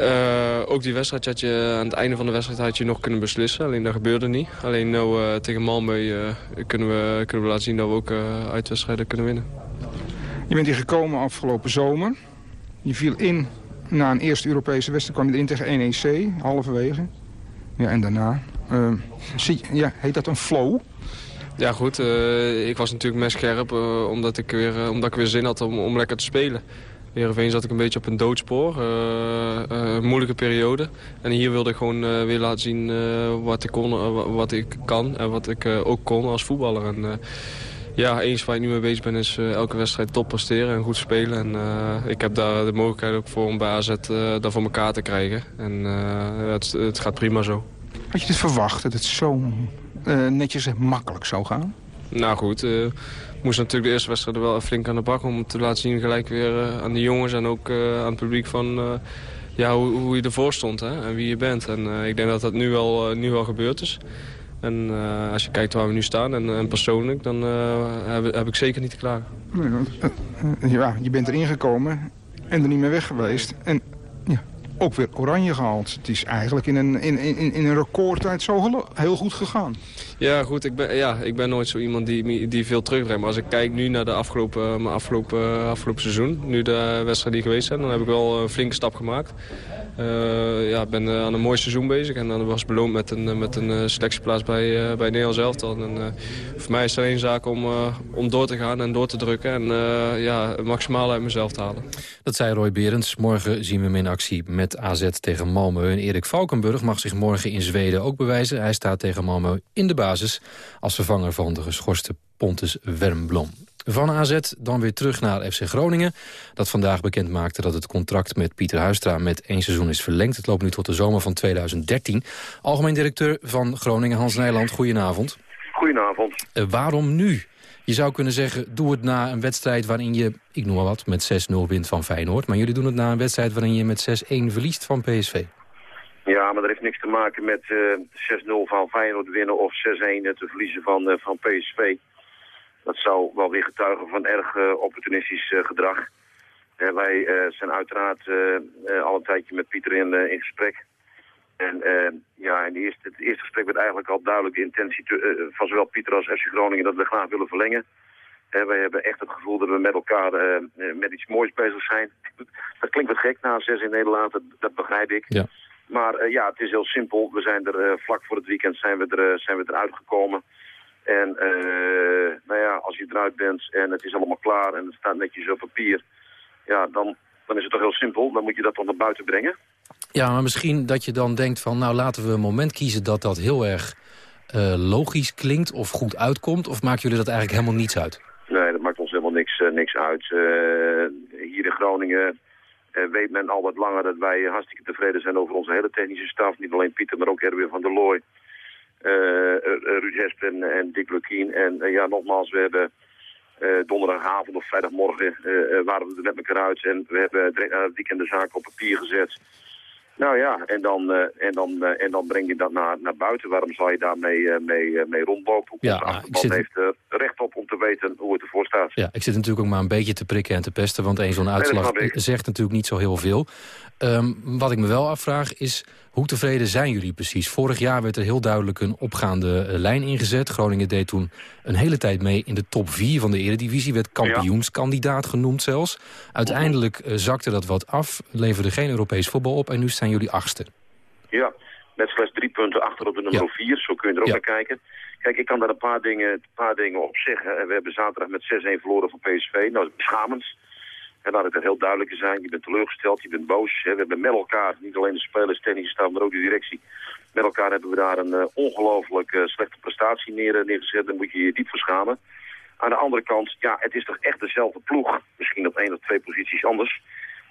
Uh, ook die wedstrijd had je aan het einde van de wedstrijd had je nog kunnen beslissen. Alleen dat gebeurde niet. Alleen nou tegen Malmö kunnen, we, kunnen we laten zien dat we ook uitwedstrijden kunnen winnen. Je bent hier gekomen afgelopen zomer. Je viel in na een eerste Europese wedstrijd. kwam je erin tegen NEC, halverwege. Ja, en daarna. ja, heet dat een flow? Ja goed, uh, ik was natuurlijk mes scherp uh, omdat, ik weer, uh, omdat ik weer zin had om, om lekker te spelen. Heerenveen zat ik een beetje op een doodspoor, een moeilijke periode. En hier wilde ik gewoon weer laten zien wat, ik kon, wat ik kan en wat ik ook kon als voetballer. En, ja, eens waar ik nu mee bezig ben is elke wedstrijd top presteren en goed spelen. En ik heb daar de mogelijkheid ook voor om bij AZ dat voor elkaar te krijgen. En het, het gaat prima zo. Had je dit verwacht, dat het zo netjes en makkelijk zou gaan? Nou goed, uh, moest natuurlijk de eerste wedstrijd wel flink aan de bak... om te laten zien gelijk weer uh, aan de jongens en ook aan het publiek van... ja, hoe, hoe, je ervoor stond hè, en wie je bent. En ik denk dat dat nu wel, nu wel gebeurd is. En als je kijkt waar we nu staan en, en persoonlijk, dan heb, heb, ik zeker niet te klagen. Ja, je bent erin gekomen en er niet meer weg geweest. En ook weer oranje gehaald. Het is eigenlijk in een, in, in, in een recordtijd zo heel goed gegaan. Ja, goed. Ik ben, ja, ik ben nooit zo iemand die, die veel terugbrengt. Maar als ik kijk nu naar de afgelopen, mijn afgelopen, afgelopen seizoen... nu de wedstrijden die geweest zijn... dan heb ik wel een flinke stap gemaakt. Uh, ja, ben uh, aan een mooi seizoen bezig en dan was beloond met een, met een selectieplaats bij, bij Nederland zelf. En, voor mij is er één zaak om, om door te gaan en door te drukken en ja, het maximale uit mezelf te halen. Dat zei Roy Berends. Morgen zien we hem in actie met AZ tegen Malmö. En Erik Valkenburg mag zich morgen in Zweden ook bewijzen. Hij staat tegen Malmö in de basis als vervanger van de geschorste Pontus Wernbloem. Van AZ dan weer terug naar FC Groningen. Dat vandaag bekend maakte dat het contract met Pieter Huistra met één seizoen is verlengd. Het loopt nu tot de zomer van 2013. Algemeen directeur van Groningen, Hans Nijland, goedenavond. Goedenavond. Uh, waarom nu? Je zou kunnen zeggen, doe het na een wedstrijd waarin je, ik noem maar wat, met 6-0 wint van Feyenoord. Maar jullie doen het na een wedstrijd waarin je met 6-1 verliest van PSV. Ja, maar dat heeft niks te maken met uh, 6-0 van Feyenoord winnen of 6-1 te verliezen van, uh, van PSV. Dat zou wel weer getuigen van erg uh, opportunistisch uh, gedrag. Uh, wij zijn uiteraard al een tijdje met Pieter in, in gesprek. En ja, in de eerste, het eerste gesprek werd eigenlijk al duidelijk de intentie te, van zowel Pieter als FC Groningen dat we graag willen verlengen. wij hebben echt het gevoel dat we met elkaar met iets moois bezig zijn. Dat klinkt wat gek na zes in Nederland, dat, dat begrijp ik. Ja. Maar ja, het is heel simpel. We zijn er vlak voor het weekend zijn we er, zijn we eruit gekomen. En uh, nou ja, als je eruit bent en het is allemaal klaar en het staat netjes op papier... ja, dan, dan is het toch heel simpel. Dan moet je dat toch naar buiten brengen. Ja, maar misschien dat je dan denkt van... nou, laten we een moment kiezen dat dat heel erg uh, logisch klinkt of goed uitkomt... of maken jullie dat eigenlijk helemaal niets uit? Nee, dat maakt ons helemaal niks, uh, niks uit. hier in Groningen weet men al wat langer dat wij hartstikke tevreden zijn over onze hele technische staf. Niet alleen Pieter, maar ook Erwin van der Looy. Ruud Hesp en, en Dick Lukien. En ja, nogmaals, we hebben donderdagavond of vrijdagmorgen waren we er met elkaar uit. En we hebben direct het weekend de zaak op papier gezet. Nou ja, en dan, en dan, en dan breng je dat naar, naar buiten. Waarom zou je daarmee mee, mee rondlopen? Ja, ik zit... heeft er recht op om te weten hoe het ervoor staat. Ja, ik zit natuurlijk ook maar een beetje te prikken en te pesten... want één zo'n uitslag zegt natuurlijk niet zo heel veel. Um, wat ik me wel afvraag is, hoe tevreden zijn jullie precies? Vorig jaar werd er heel duidelijk een opgaande lijn ingezet. Groningen deed toen een hele tijd mee in de top 4 van de eredivisie. Werd kampioenskandidaat genoemd zelfs. Uiteindelijk uh, zakte dat wat af, leverde geen Europees voetbal op... en nu zijn jullie achtste. Ja, met slechts drie punten achter op de nummer 4. Zo kun je er ook naar kijken. Kijk, ik kan daar een paar dingen, een paar dingen op zeggen. We hebben zaterdag met 6-1 verloren van PSV. Nou, dat is beschamend. En laat ik heel duidelijk in zijn. Je bent teleurgesteld, je bent boos. Hè. We hebben met elkaar, niet alleen de spelers, technische staf, maar ook de directie. Met elkaar hebben we daar een uh, ongelooflijk uh, slechte prestatie neer, neergezet. Dan moet je je diep verschamen. Aan de andere kant, ja, het is toch echt dezelfde ploeg. Misschien op één of twee posities anders.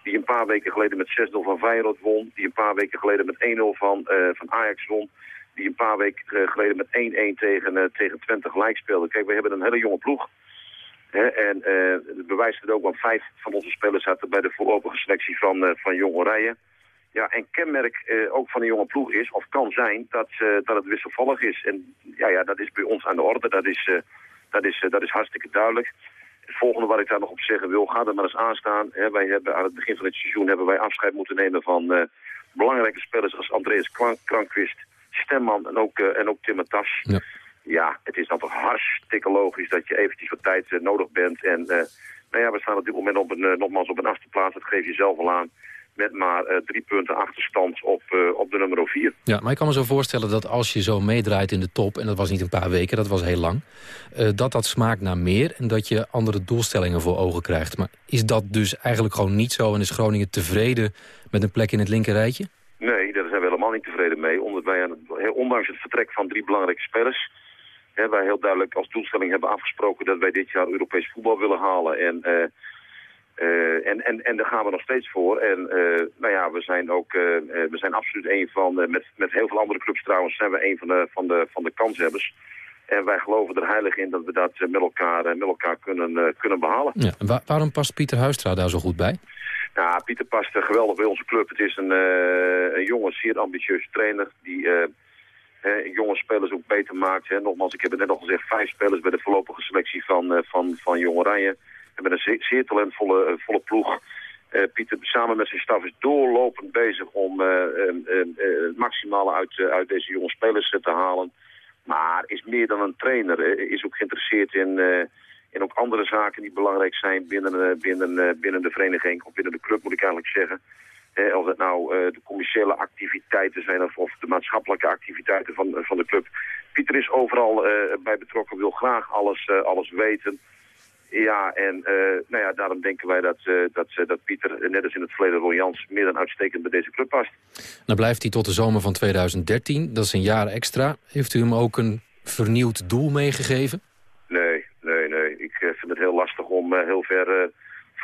Die een paar weken geleden met 6-0 van Feyenoord won. Die een paar weken geleden met 1-0 van, van Ajax won. Die een paar weken geleden met 1-1 tegen, tegen Twente gelijk speelde. Kijk, we hebben een hele jonge ploeg en uh, het bewijst het ook, want vijf van onze spelers zaten bij de voorlopige selectie van, uh, van Jong. Ja, en kenmerk uh, ook van een jonge ploeg is, of kan zijn, dat, dat het wisselvallig is. En ja, ja, dat is bij ons aan de orde, dat is, dat is, dat is hartstikke duidelijk. Het volgende wat ik daar nog op zeggen wil, ga er maar eens aan staan. Wij hebben aan het begin van het seizoen hebben wij afscheid moeten nemen van belangrijke spelers als Andreas Krankwist, Stemman en ook, en ook Tas. Ja ja, het is dan toch hartstikke logisch dat je eventjes wat tijd uh, nodig bent. En uh, nou ja, we staan op dit moment op een, uh, nogmaals op een achtste plaats, dat geef je zelf al aan. Met maar drie punten achterstand op, op de nummer vier. Ja, maar ik kan me zo voorstellen dat als je zo meedraait in de top... en dat was niet een paar weken, dat was heel lang... dat dat smaakt naar meer en dat je andere doelstellingen voor ogen krijgt. Maar is dat dus eigenlijk gewoon niet zo... en is Groningen tevreden met een plek in het linkerrijtje? Nee, daar zijn we helemaal niet tevreden mee. Omdat wij, aan het, ondanks het vertrek van drie belangrijke spelers Hè, wij heel duidelijk als doelstelling hebben afgesproken dat wij dit jaar Europees voetbal willen halen. En, uh, uh, en, en, en daar gaan we nog steeds voor. En uh, nou ja, we zijn ook we zijn absoluut een van, met, met heel veel andere clubs trouwens, zijn we een van de, van de, van de kanshebbers. En wij geloven er heilig in dat we dat met elkaar, met elkaar kunnen, kunnen behalen. Ja, waarom past Pieter Huistra daar zo goed bij? Ja, Pieter past geweldig bij onze club. Het is een, een jonge, zeer ambitieuze trainer die jonge spelers ook beter maakt. Hè. Nogmaals, ik heb het net al gezegd, vijf spelers bij de voorlopige selectie van, uh, van, van Jong Oranje. We hebben een zeer, zeer talentvolle uh, volle ploeg. Uh, Pieter samen met zijn staf is doorlopend bezig om het maximale uit, uit deze jonge spelers te halen. Maar is meer dan een trainer. is ook geïnteresseerd in, in ook andere zaken die belangrijk zijn binnen, binnen, binnen de vereniging. Of binnen de club moet ik eigenlijk zeggen. Eh, of het nou uh, de commerciële activiteiten zijn of, of, de maatschappelijke activiteiten van, van de club. Pieter is overal uh, bij betrokken, wil graag alles, alles weten. Ja, en nou ja, daarom denken wij dat, dat, dat Pieter, net als in het verleden Royans, meer dan uitstekend bij deze club past. Dan blijft hij tot de zomer van 2013, dat is een jaar extra. Heeft u hem ook een vernieuwd doel meegegeven? Nee, nee, nee. Ik vind het heel lastig om heel ver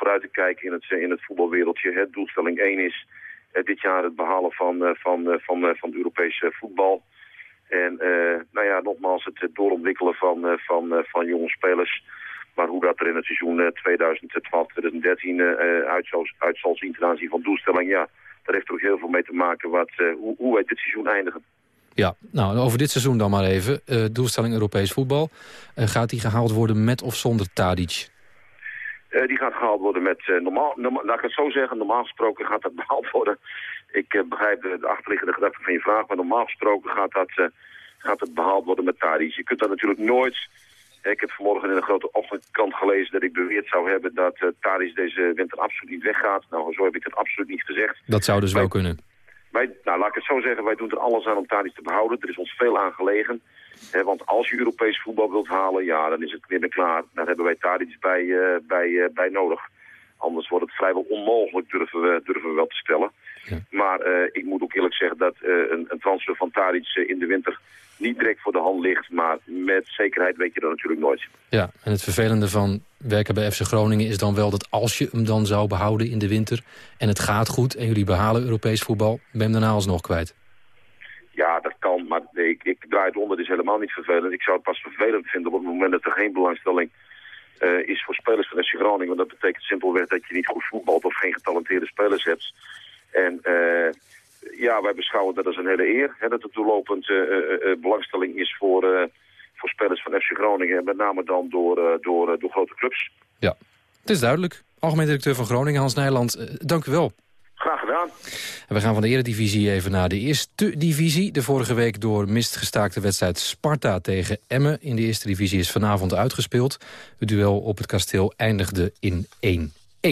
vooruit te kijken in het, in het voetbalwereldje. Het doelstelling 1 is uh, dit jaar het behalen van, uh, van, van, van Europese voetbal. En nou ja, nogmaals het doorontwikkelen van, van, van jonge spelers. Maar hoe dat er in het seizoen 2012-2013 uit, uit zal zien ten aanzien van doelstelling, ja, daar heeft er ook heel veel mee te maken wat, hoe, hoe wij dit seizoen eindigen. Ja, nou over dit seizoen dan maar even. doelstelling Europees voetbal. gaat die gehaald worden met of zonder Tadic? Uh, die gaat gehaald worden met, uh, normaal, normaal, laat ik het zo zeggen, normaal gesproken gaat dat behaald worden. Ik uh, begrijp de, de, achterliggende gedachte van je vraag, maar normaal gesproken gaat, dat, gaat het behaald worden met Tadic. Je kunt dat natuurlijk nooit... Ik heb vanmorgen in een grote ochtendkant gelezen dat ik beweerd zou hebben dat uh, Tadic deze winter absoluut niet weggaat. Nou, zo heb ik het absoluut niet gezegd. Dat zou dus wel kunnen. Wij, nou, laat ik het zo zeggen, wij doen er alles aan om Tadic te behouden. Er is ons veel aan gelegen want als je Europees voetbal wilt halen, ja, dan is het weer klaar. Dan hebben wij daar iets bij, uh, bij, uh, bij nodig. Anders wordt het vrijwel onmogelijk, durven we, durven we wel te stellen. Ja. Maar uh, ik moet ook eerlijk zeggen dat een, een, transfer van Tadic in de winter niet direct voor de hand ligt. Maar met zekerheid weet je dat natuurlijk nooit. Ja, en het vervelende van werken bij FC Groningen is dan wel dat als je hem dan zou behouden in de winter... en het gaat goed en jullie behalen Europees voetbal, ben je hem daarna alsnog kwijt. Ja, Maar ik, ik draai het onder, het is helemaal niet vervelend. Ik zou het pas vervelend vinden op het moment dat er geen belangstelling uh, is voor spelers van FC Groningen. Want dat betekent simpelweg dat je niet goed voetbalt of geen getalenteerde spelers hebt. En uh, ja, wij beschouwen dat als een hele eer. Hè, dat er toelopend uh, belangstelling is voor, voor spelers van FC Groningen. En met name dan door, door, door grote clubs. Ja, het is duidelijk. Algemeen directeur van Groningen, Hans Nijland, dank u wel. Graag gedaan. We gaan van de eredivisie even naar de eerste divisie. De vorige week door mist gestaakte wedstrijd Sparta tegen Emmen. In de eerste divisie is vanavond uitgespeeld. Het duel op het kasteel eindigde in 1-1.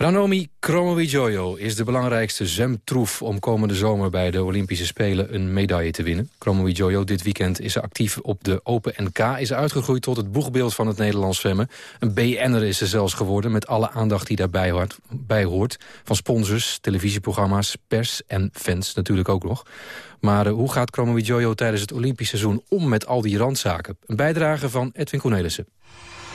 Ranomi Kromowidjojo is de belangrijkste zwemtroef om komende zomer bij de Olympische Spelen een medaille te winnen. Kromowidjojo dit weekend is actief op de Open NK, is uitgegroeid tot het boegbeeld van het Nederlands zwemmen. Een BN'er is ze zelfs geworden met alle aandacht die daarbij hoort, bij hoort. Van sponsors, televisieprogramma's, pers en fans natuurlijk ook nog. Maar uh, hoe gaat Kromowidjojo tijdens het Olympisch seizoen om met al die randzaken? Een bijdrage van Edwin Cornelissen.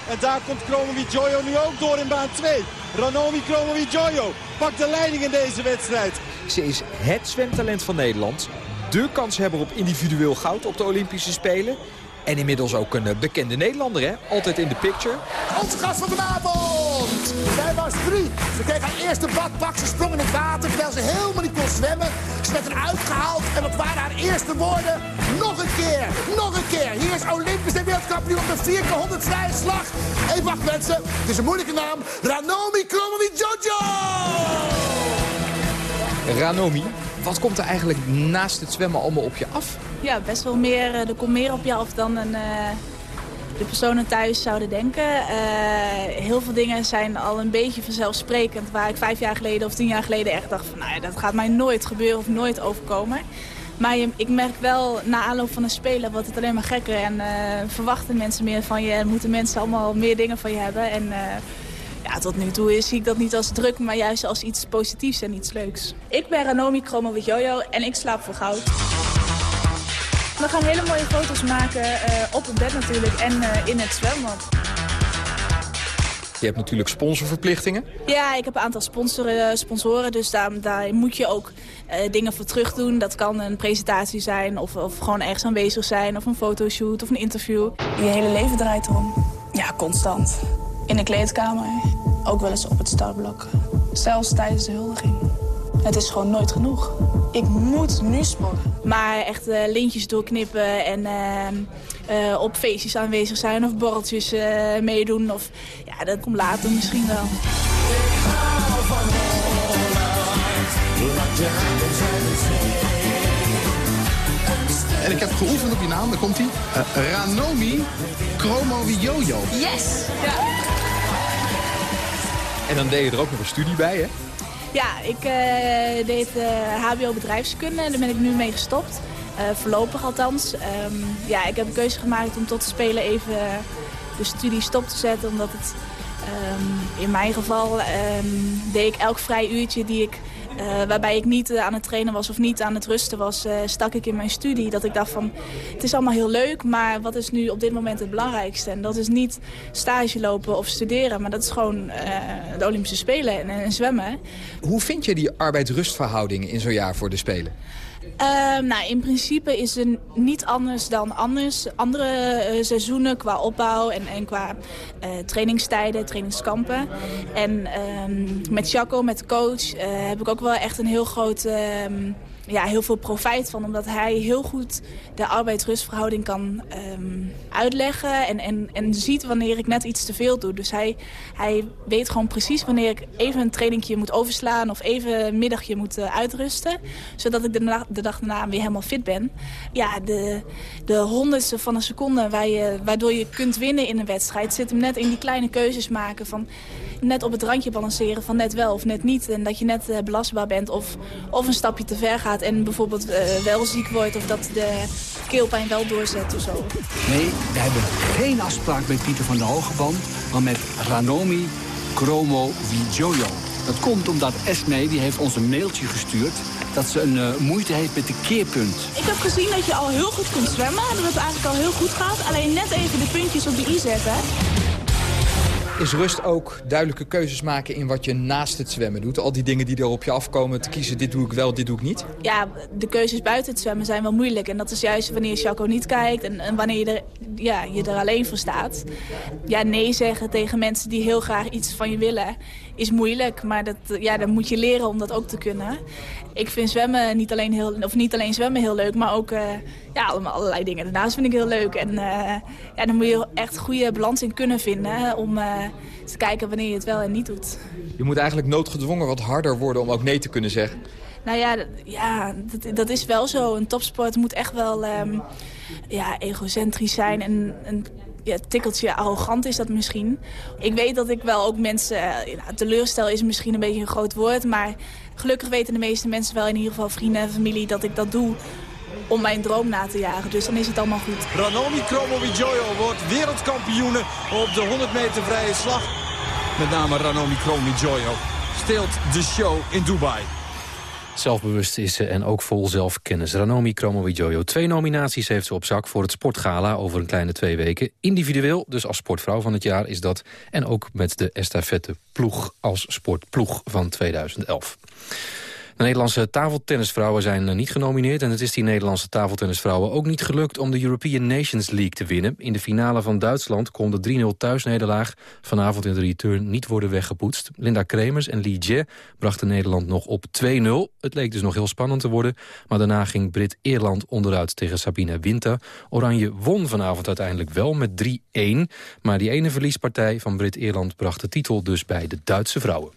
En daar komt Kromovi Jojo nu ook door in baan 2. Ranomi Kromovi Jojo pakt de leiding in deze wedstrijd. Ze is het zwemtalent van Nederland. De kanshebber op individueel goud op de Olympische Spelen. En inmiddels ook een eh, bekende Nederlander, hè? Altijd in de picture. Onze gast van vanavond! Zij was drie. Ze kreeg haar eerste badpak, ze sprong in het water... terwijl ze helemaal niet kon zwemmen. Ze werd eruit gehaald en wat waren haar eerste woorden? Nog een keer, nog een keer. Hier is Olympisch en wereldkampioen op de 4 keer 100 vrije slag. Even wacht mensen, het is een moeilijke naam. Ranomi Kromovi Jojo! Ranomi, wat komt er eigenlijk naast het zwemmen allemaal op je af? Ja, best wel meer. Eh, er komt meer op je af dan een, uh, de personen thuis zouden denken. Uh, heel veel dingen zijn al een beetje vanzelfsprekend. Waar ik vijf jaar geleden of tien jaar geleden echt dacht van... nou ja, dat gaat mij nooit gebeuren of nooit overkomen. Maar ik merk wel, na aanloop van een spelen wordt het alleen maar gekker. En verwachten mensen meer van je. En moeten mensen allemaal meer dingen van je hebben. En ja, tot nu toe zie ik dat niet als druk, maar juist als iets positiefs en iets leuks. Ik ben Ranomi Jojo en ik slaap voor goud. We gaan hele mooie foto's maken uh, op het bed natuurlijk en uh, in het zwembad. Je hebt natuurlijk sponsorverplichtingen. Ja, ik heb een aantal sponsoren, sponsoren dus daar, daar moet je ook uh, dingen voor terug doen. Dat kan een presentatie zijn of, of gewoon ergens aanwezig zijn of een fotoshoot of een interview. Je hele leven draait erom. Ja, constant. In de kleedkamer, ook wel eens op het startblok. Zelfs tijdens de huldiging. Het is gewoon nooit genoeg. Ik moet nu sporten. Maar echt uh, lintjes doorknippen en uh, uh, op feestjes aanwezig zijn of borreltjes meedoen. Of, ja, dat komt later misschien wel. Ik hou van En ik heb geoefend op je naam, daar komt hij. Uh, Ranomi Chromo Jojo. Yes! Ja. En dan deed je er ook nog een studie bij, hè? Ja, ik uh, deed hbo bedrijfskunde en daar ben ik nu mee gestopt. Uh, voorlopig althans. Um, ja, ik heb een keuze gemaakt om tot te spelen even de studie stop te zetten. Omdat het um, in mijn geval um, deed ik elk vrij uurtje die ik uh, waarbij ik niet uh, aan het trainen was of niet aan het rusten was, uh, stak ik in mijn studie. Dat ik dacht van, het is allemaal heel leuk, maar wat is nu op dit moment het belangrijkste? En dat is niet stage lopen of studeren, maar dat is gewoon de Olympische Spelen en, en, zwemmen. Hoe vind je die arbeid-rustverhouding in zo'n jaar voor de Spelen? Uh, nou, in principe is het niet anders dan anders. Andere uh, seizoenen qua opbouw en, en qua uh, trainingstijden, trainingskampen. En um, met Jaco, met de coach, heb ik ook wel echt een heel groot... Um, ja, heel veel profijt van. Omdat hij heel goed de arbeid-rustverhouding kan um, uitleggen. En, en, en ziet wanneer ik net iets te veel doe. Dus hij, hij weet gewoon precies wanneer ik even een trainingje moet overslaan. Of even een middagje moet uh, uitrusten. Zodat ik de, de dag daarna weer helemaal fit ben. Ja, de, de honderdste van een seconde waar je, waardoor je kunt winnen in een wedstrijd... zit hem net in die kleine keuzes maken van net op het randje balanceren van net wel of net niet. En dat je net uh, belastbaar bent of, of een stapje te ver gaat en bijvoorbeeld uh, wel ziek wordt... of dat de keelpijn wel doorzet of zo. Nee, we hebben geen afspraak met Pieter van der Hogeband... maar met Ranomi Chromo Jojo. Dat komt omdat Esme die heeft ons een mailtje gestuurd dat ze een uh, moeite heeft met de keerpunt. Ik heb gezien dat je al heel goed kunt zwemmen. Dat het eigenlijk al heel goed gaat. Alleen net even de puntjes op de i zetten. Is rust ook duidelijke keuzes maken in wat je naast het zwemmen doet? Al die dingen die er op je afkomen, te kiezen dit doe ik wel, dit doe ik niet? Ja, de keuzes buiten het zwemmen zijn wel moeilijk. En dat is juist wanneer Chaco niet kijkt en, en wanneer je er, ja, je er alleen voor staat. Ja, nee zeggen tegen mensen die heel graag iets van je willen is moeilijk. Maar dat, ja, dan moet je leren om dat ook te kunnen. Ik vind zwemmen niet alleen, heel, of niet alleen zwemmen heel leuk, maar ook uh, ja, allemaal allerlei dingen. Daarnaast vind ik heel leuk. En uh, ja, dan moet je echt goede balans in kunnen vinden om uh, te kijken wanneer je het wel en niet doet. Je moet eigenlijk noodgedwongen wat harder worden om ook nee te kunnen zeggen. Nou ja, ja dat, dat is wel zo. Een topsport moet echt wel um, ja, egocentrisch zijn en, en ja, tikkeltje arrogant is dat misschien. Ik weet dat ik wel ook mensen... Uh, teleurstel is misschien een beetje een groot woord... maar gelukkig weten de meeste mensen wel, in ieder geval vrienden en familie... dat ik dat doe om mijn droom na te jagen. Dus dan is het allemaal goed. Ranomi Kromowidjojo wordt wereldkampioene op de 100 meter vrije slag. Met name Ranomi Kromowidjojo steelt de show in Dubai. Zelfbewust is ze en ook vol zelfkennis. Ranomi Kromowidjojo. Twee nominaties heeft ze op zak voor het Sportgala over een kleine twee weken. Individueel, dus als sportvrouw van het jaar is dat. En ook met de estafette ploeg als sportploeg van 2011. De Nederlandse tafeltennisvrouwen zijn eh, niet genomineerd... en het is die Nederlandse tafeltennisvrouwen ook niet gelukt... om de European Nations League te winnen. In de finale van Duitsland kon de 3-0 thuisnederlaag... vanavond in de return niet worden weggepoetst. Linda Kremers en Li Jie brachten Nederland nog op 2-0. Het leek dus nog heel spannend te worden... maar daarna ging Brit-Eerland onderuit tegen Sabine Winter. Oranje won vanavond uiteindelijk wel met 3-1... maar die ene verliespartij van Brit-Eerland bracht de titel dus bij de Duitse vrouwen.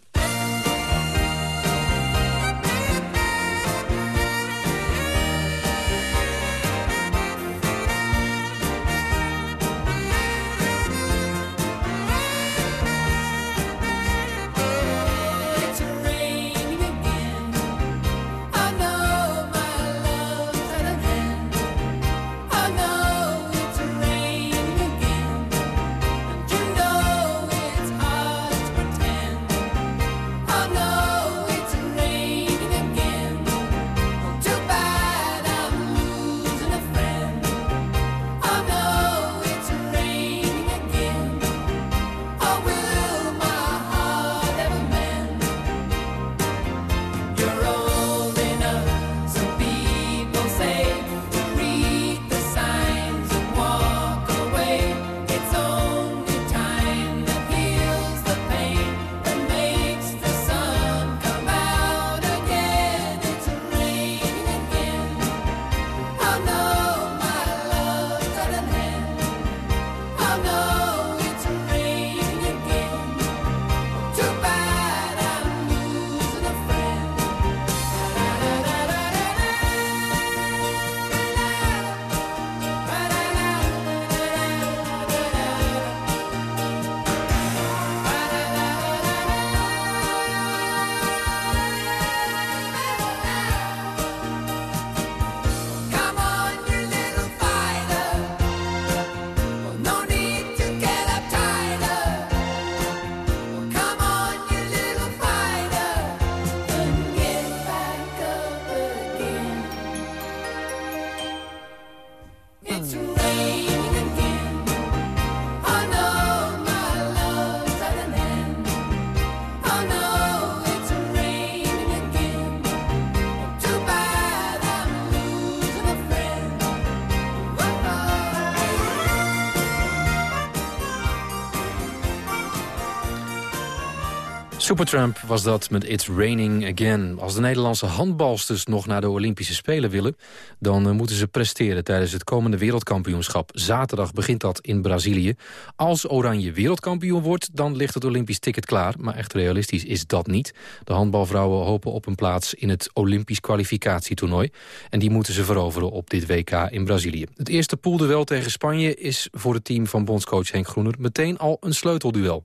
Supertramp was dat met It's Raining Again. Als de Nederlandse handbalsters nog naar de Olympische Spelen willen... dan uh, moeten ze presteren tijdens het komende wereldkampioenschap. Zaterdag begint dat in Brazilië. Als Oranje wereldkampioen wordt, dan ligt het Olympisch ticket klaar. Maar echt realistisch is dat niet. De handbalvrouwen hopen op een plaats in het Olympisch kwalificatietoernooi. En die moeten ze veroveren op dit WK in Brazilië. Het eerste poolduel tegen Spanje is voor het team van bondscoach Henk Groener... meteen al een sleutelduel.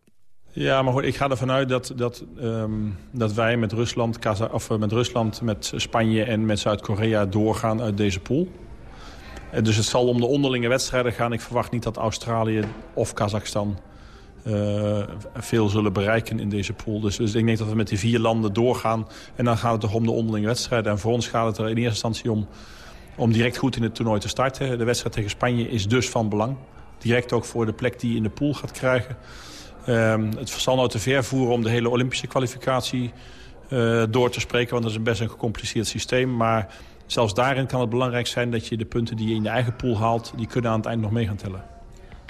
Ja, maar goed, ik ga ervan uit dat, dat, um, dat wij met Rusland, of eh, met Rusland, met Spanje en met Zuid-Korea doorgaan uit deze pool. Dus het zal om de onderlinge wedstrijden gaan. Ik verwacht niet dat Australië of Kazachstan uh, veel zullen bereiken in deze pool. Dus, dus, ik denk dat we met die vier landen doorgaan. En dan gaat het toch om de onderlinge wedstrijden. En voor ons gaat het er in eerste instantie om, om direct goed in het toernooi te starten. De wedstrijd tegen Spanje is dus van belang. Direct ook voor de plek die je in de pool gaat krijgen. Ehm, het zal nou te ver voeren om de hele Olympische kwalificatie uh, door te spreken. Want dat is een best een gecompliceerd systeem. Maar zelfs daarin kan het belangrijk zijn dat je de punten die je in je eigen pool haalt... die kunnen aan het eind nog mee gaan tellen.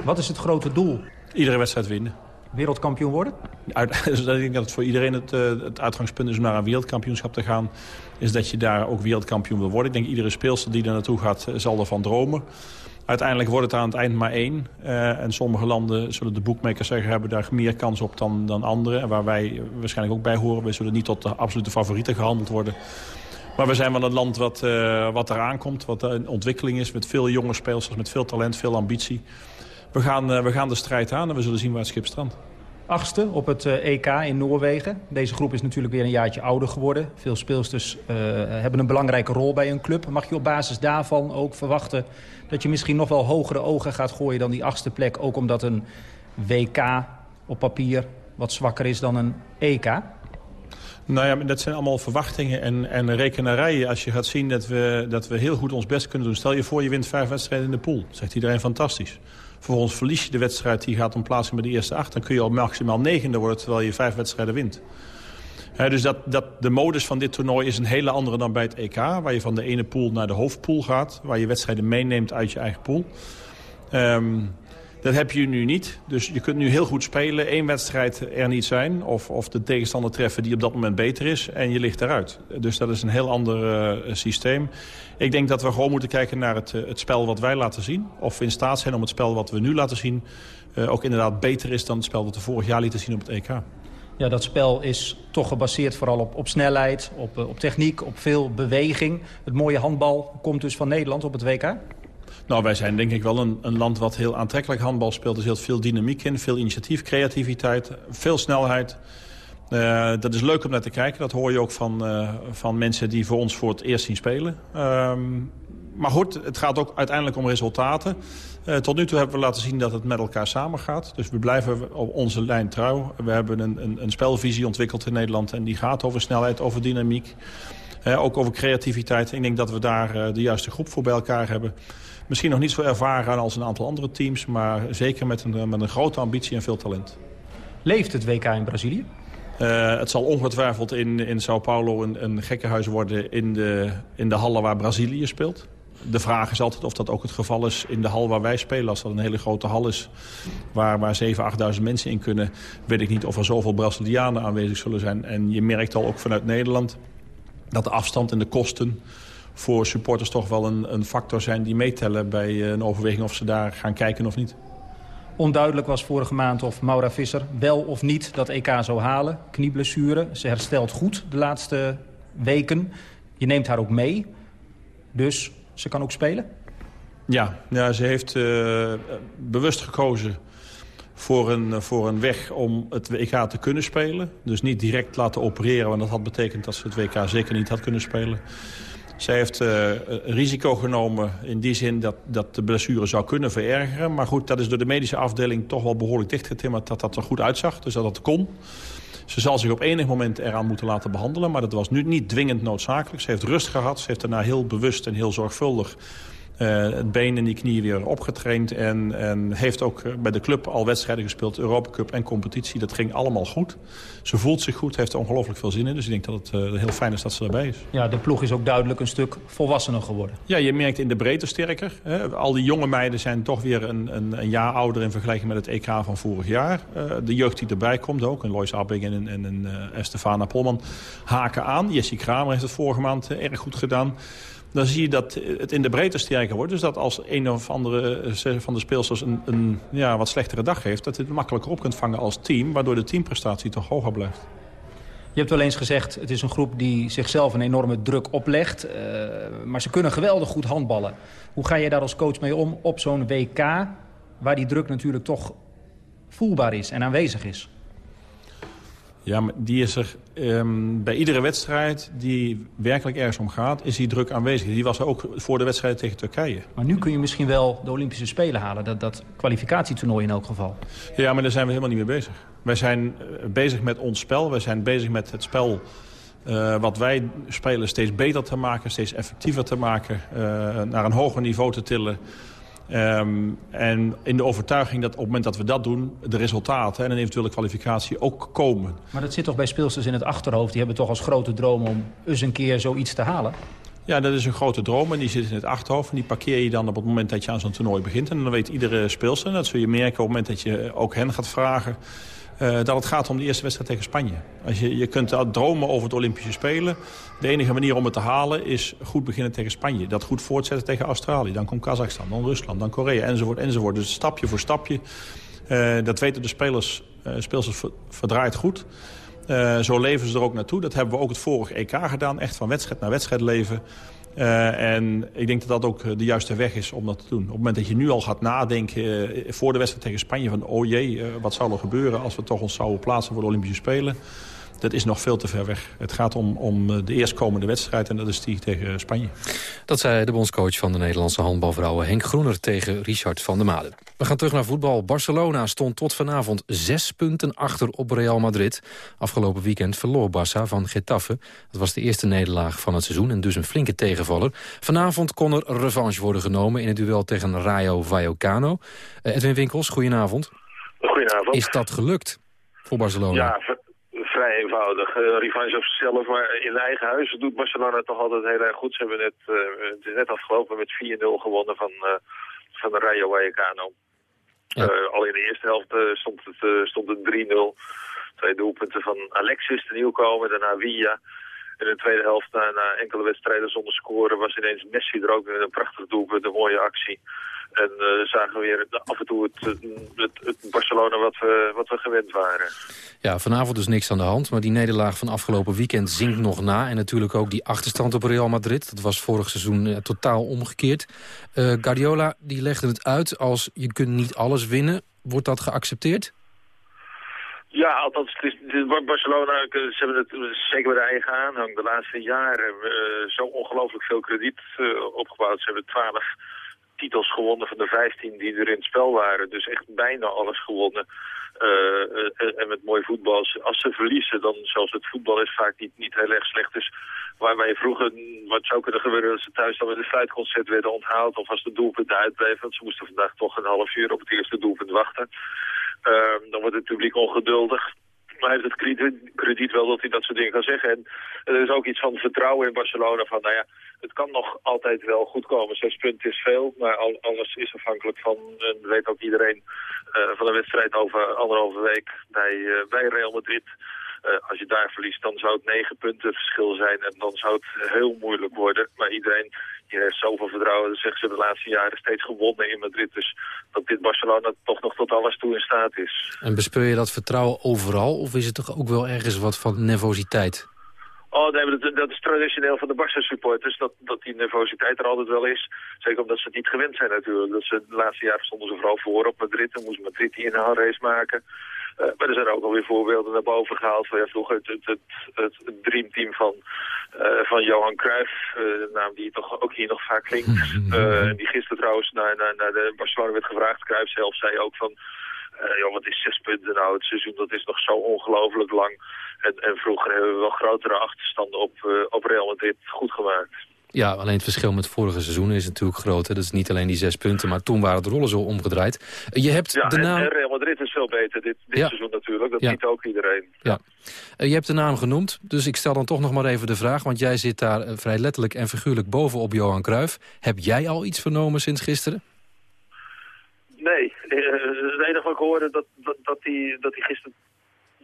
Wat is het grote doel? Iedere wedstrijd winnen. Wereldkampioen worden? Uit, dus ik denk dat het voor iedereen het, uh, het uitgangspunt is om naar een wereldkampioenschap te gaan. Is dat je daar ook wereldkampioen wil worden. Ik denk iedere speelster die er naartoe gaat zal ervan dromen. Uiteindelijk wordt het aan het eind maar één. Uh, en sommige landen, zullen de boekmakers zeggen, hebben daar meer kans op dan, dan andere. En waar wij waarschijnlijk ook bij horen. We zullen niet tot de absolute favorieten gehandeld worden. Maar we zijn wel een land wat, uh, wat eraan komt. Wat een ontwikkeling is met veel jonge speelsters, met veel talent, veel ambitie. We gaan, uh, we gaan de strijd aan en we zullen zien waar het schip strandt. Achtste op het EK in Noorwegen. Deze groep is natuurlijk weer een jaartje ouder geworden. Veel speelsters uh, hebben een belangrijke rol bij een club. Mag je op basis daarvan ook verwachten dat je misschien nog wel hogere ogen gaat gooien dan die achtste plek. Ook omdat een WK op papier wat zwakker is dan een EK. Nou ja, dat zijn allemaal verwachtingen en, en rekenarijen. Als je gaat zien dat we, dat we heel goed ons best kunnen doen. Stel je voor, je wint vijf wedstrijden in de pool. Zegt iedereen fantastisch. Vervolgens verlies je de wedstrijd die gaat om plaatsing bij de eerste acht. Dan kun je al maximaal negende worden terwijl je vijf wedstrijden wint. Dus dat, dat, de modus van dit toernooi is een hele andere dan bij het EK. Waar je van de ene pool naar de hoofdpool gaat. Waar je wedstrijden meeneemt uit je eigen pool. Um, dat heb je nu niet. Dus je kunt nu heel goed spelen. Eén wedstrijd er niet zijn. Of, of de tegenstander treffen die op dat moment beter is. En je ligt eruit. Dus dat is een heel ander uh, systeem. Ik denk dat we gewoon moeten kijken naar het, uh, het spel wat wij laten zien. Of we in staat zijn om het spel wat we nu laten zien... Uh, ook inderdaad beter is dan het spel dat we vorig jaar lieten zien op het EK. Ja, dat spel is toch gebaseerd vooral op, op snelheid, op, op techniek, op veel beweging. Het mooie handbal komt dus van Nederland op het WK? Nou, wij zijn denk ik wel een, een land wat heel aantrekkelijk handbal speelt. Er zit veel dynamiek in, veel initiatief, creativiteit, veel snelheid. Uh, dat is leuk om naar te kijken. Dat hoor je ook van, uh, van mensen die voor ons voor het eerst zien spelen. Uh, maar goed, het gaat ook uiteindelijk om resultaten. Uh, tot nu toe hebben we laten zien dat het met elkaar samengaat. Dus we blijven op onze lijn trouw. We hebben een, een, een spelvisie ontwikkeld in Nederland. En die gaat over snelheid, over dynamiek. Ook over creativiteit. Ik denk dat we daar de juiste groep voor bij elkaar hebben. Misschien nog niet zo ervaren als een aantal andere teams... maar zeker met een, met een grote ambitie en veel talent. Leeft het WK in Brazilië? Uh, het zal ongetwijfeld in, in Sao Paulo een, een gekkenhuis worden... In de, in de hallen waar Brazilië speelt. De vraag is altijd of dat ook het geval is in de hal waar wij spelen. Als dat een hele grote hal is waar, waar 7.000, 8.000 mensen in kunnen... weet ik niet of er zoveel Brazilianen aanwezig zullen zijn. En je merkt al ook vanuit Nederland dat de afstand en de kosten voor supporters toch wel een, een factor zijn die meetellen bij een overweging of ze daar gaan kijken of niet. Onduidelijk was vorige maand of Maura Visser wel of niet dat EK zou halen. Knieblessure, ze herstelt goed de laatste weken. Je neemt haar ook mee, dus ze kan ook spelen? Ja, ja ze heeft uh, bewust gekozen voor een, voor een weg om het WK te kunnen spelen. Dus niet direct laten opereren, want dat had betekend dat ze het WK zeker niet had kunnen spelen. Zij heeft uh, risico genomen in die zin dat, dat de blessure zou kunnen verergeren. Maar goed, dat is door de medische afdeling toch wel behoorlijk dichtgetimmerd dat dat er goed uitzag. Dus dat dat kon. Ze zal zich op enig moment eraan moeten laten behandelen. Maar dat was nu niet dwingend noodzakelijk. Ze heeft rust gehad. Ze heeft daarna heel bewust en heel zorgvuldig het been en die knie weer opgetraind. En, en heeft ook bij de club al wedstrijden gespeeld. Europa Cup en competitie. Dat ging allemaal goed. Ze voelt zich goed. Heeft er ongelooflijk veel zin in. Dus ik denk dat het uh, heel fijn is dat ze erbij is. Ja, de ploeg is ook duidelijk een stuk volwassener geworden. Ja, je merkt in de breedte sterker. Hè. Al die jonge meiden zijn toch weer een, een, een, jaar ouder in vergelijking met het EK van vorig jaar. Uh, de jeugd die erbij komt ook. En Lois Abbing en, en, en Estefana Polman haken aan. Jessie Kramer heeft het vorige maand erg goed gedaan dan zie je dat het in de breedte sterker wordt. Dus dat als een of andere van de speelsters een, een ja, wat slechtere dag heeft... dat je het makkelijker op kunt vangen als team... waardoor de teamprestatie toch hoger blijft. Je hebt wel eens gezegd, het is een groep die zichzelf een enorme druk oplegt. Uh, maar ze kunnen geweldig goed handballen. Hoe ga je daar als coach mee om op zo'n WK... waar die druk natuurlijk toch voelbaar is en aanwezig is? Ja, maar die is er um, bij iedere wedstrijd die werkelijk ergens om gaat, is die druk aanwezig. Die was er ook voor de wedstrijd tegen Turkije. Maar nu kun je misschien wel de Olympische Spelen halen, dat, dat kwalificatietoernooi in elk geval. Ja, maar daar zijn we helemaal niet mee bezig. Wij zijn bezig met ons spel, wij zijn bezig met het spel... Uh, wat wij spelen steeds beter te maken, steeds effectiever te maken... Uh, naar een hoger niveau te tillen... Ehm, en in de overtuiging dat op het moment dat we dat doen... de resultaten en een eventuele kwalificatie ook komen. Maar dat zit toch bij speelsters in het achterhoofd? Die hebben toch als grote droom om eens een keer zoiets te halen? Ja, dat is een grote droom en die zit in het achterhoofd. En die parkeer je dan op het moment dat je aan zo'n toernooi begint. En dan weet iedere speelster, en dat zul je merken op het moment dat je ook hen gaat vragen... Uh, dat het gaat om de eerste wedstrijd tegen Spanje. Als je, je kunt dromen over het Olympische Spelen. De enige manier om het te halen is goed beginnen tegen Spanje. Dat goed voortzetten tegen Australië. Dan komt Kazachstan, dan Rusland, dan Korea, enzovoort, enzovoort. Dus stapje voor stapje. Uh, dat weten de spelers, uh, speelsters verdraaid goed. Zo leven ze er ook naartoe. Dat hebben we ook het vorige EK gedaan. Echt van wedstrijd naar wedstrijd leven. Uh, en ik denk dat dat ook de juiste weg is om dat te doen. Op het moment dat je nu al gaat nadenken uh, voor de wedstrijd tegen Spanje... van oh jee, wat zou er gebeuren als we toch ons zouden plaatsen voor de Olympische Spelen dat is nog veel te ver weg. Het gaat om, om de eerstkomende wedstrijd en dat is die tegen Spanje. Dat zei de bondscoach van de Nederlandse handbalvrouwen Henk Groener tegen Richard van der Made. We gaan terug naar voetbal. Barcelona stond tot vanavond zes punten achter op Real Madrid. Afgelopen weekend verloor Barça van Getafe. Dat was de eerste nederlaag van het seizoen en dus een flinke tegenvaller. Vanavond kon er revanche worden genomen in het duel tegen Rayo Vallecano. Uh, Edwin Winkels, goedenavond. Goedenavond. Is dat gelukt voor Barcelona? Ja, vrij eenvoudig. Uh, revanche op zichzelf, maar in eigen huis doet Barcelona toch altijd heel erg goed. Ze hebben net, uh, net afgelopen met 4-0 gewonnen van, uh, van de Rayo Vallecano. Ja. al in de eerste helft stond het, stond het 3-0. Twee doelpunten van Alexis, de nieuwkomer, daarna Villa. In de tweede helft, na, enkele wedstrijden zonder scoren, was ineens Messi er ook met een prachtig doelpunt, een mooie actie. En uh, zagen we weer af en toe het, het, Barcelona wat we, wat we gewend waren. Ja, vanavond dus niks aan de hand. Maar die nederlaag van afgelopen weekend zinkt nog na. En natuurlijk ook die achterstand op Real Madrid. Dat was vorig seizoen uh, totaal omgekeerd. Uh, Guardiola die legde het uit als je kunt niet alles winnen. Wordt dat geaccepteerd? Ja, althans, het is, Barcelona, ze hebben het zeker bij de eigen aanhang. De laatste jaren uh, zo ongelooflijk veel krediet uh, opgebouwd. Ze hebben twaalf titels gewonnen van de 15 die er in het spel waren. Dus echt bijna alles gewonnen. Uh, en met mooi voetbal. Als ze verliezen, dan zoals het voetbal is vaak niet, niet heel erg slecht. Dus waar wij vroeger, wat zou kunnen gebeuren als ze thuis dan met een fluitconcert werden onthaald. Of als de doelpunten uitbleven. Want ze moesten vandaag toch een half uur op het eerste doelpunt wachten. Uh, dan wordt het publiek ongeduldig. Hij heeft het krediet, krediet wel dat hij dat soort dingen kan zeggen. En er is ook iets van vertrouwen in Barcelona. Van, nou ja, het kan nog altijd wel goed komen. Zes punten is veel, maar alles is afhankelijk van... En weet ook iedereen uh, van een wedstrijd over anderhalve week bij, uh, bij Real Madrid... Uh, als je daar verliest, dan zou het negen punten verschil zijn en dan zou het heel moeilijk worden. Maar iedereen die heeft zoveel vertrouwen, dat zeggen ze de laatste jaren steeds gewonnen in Madrid. Dus dat dit Barcelona toch nog tot alles toe in staat is. En bespeur je dat vertrouwen overal of is het toch ook wel ergens wat van nervositeit? Oh nee, dat, dat is traditioneel van de Barca-supporters, dat, dat die nervositeit er altijd wel is. Zeker omdat ze het niet gewend zijn natuurlijk. Dat ze, de laatste jaren stonden ze vooral voor op Madrid en moest Madrid die inhaalrace maken. Uh, maar er zijn ook alweer voorbeelden naar boven gehaald van ja, vroeger het, het, het, het dreamteam van, uh, van Johan Cruijff, uh, de naam die toch ook hier nog vaak klinkt. die gisteren trouwens naar, naar, naar de Barcelona werd gevraagd. Cruijff zelf zei ook van, joh, wat is zes punten nou? Het seizoen dat is nog zo ongelooflijk lang. En, en vroeger hebben we wel grotere achterstanden op, op Real Madrid goed gemaakt. Ja, alleen het verschil met vorige seizoen is natuurlijk groot. Hè? Dat is niet alleen die zes punten, maar toen waren de rollen zo omgedraaid. Je hebt ja, de naam... en Real Madrid is veel beter dit, dit ja. seizoen natuurlijk. Dat ja. ziet ook iedereen. Ja. Uh, je hebt de naam genoemd, dus ik stel dan toch nog maar even de vraag... want jij zit daar uh, vrij letterlijk en figuurlijk bovenop Johan Cruijff. Heb jij al iets vernomen sinds gisteren? Nee, uh, het enige wat ik hoorde dat, dat, dat, hij, dat hij gisteren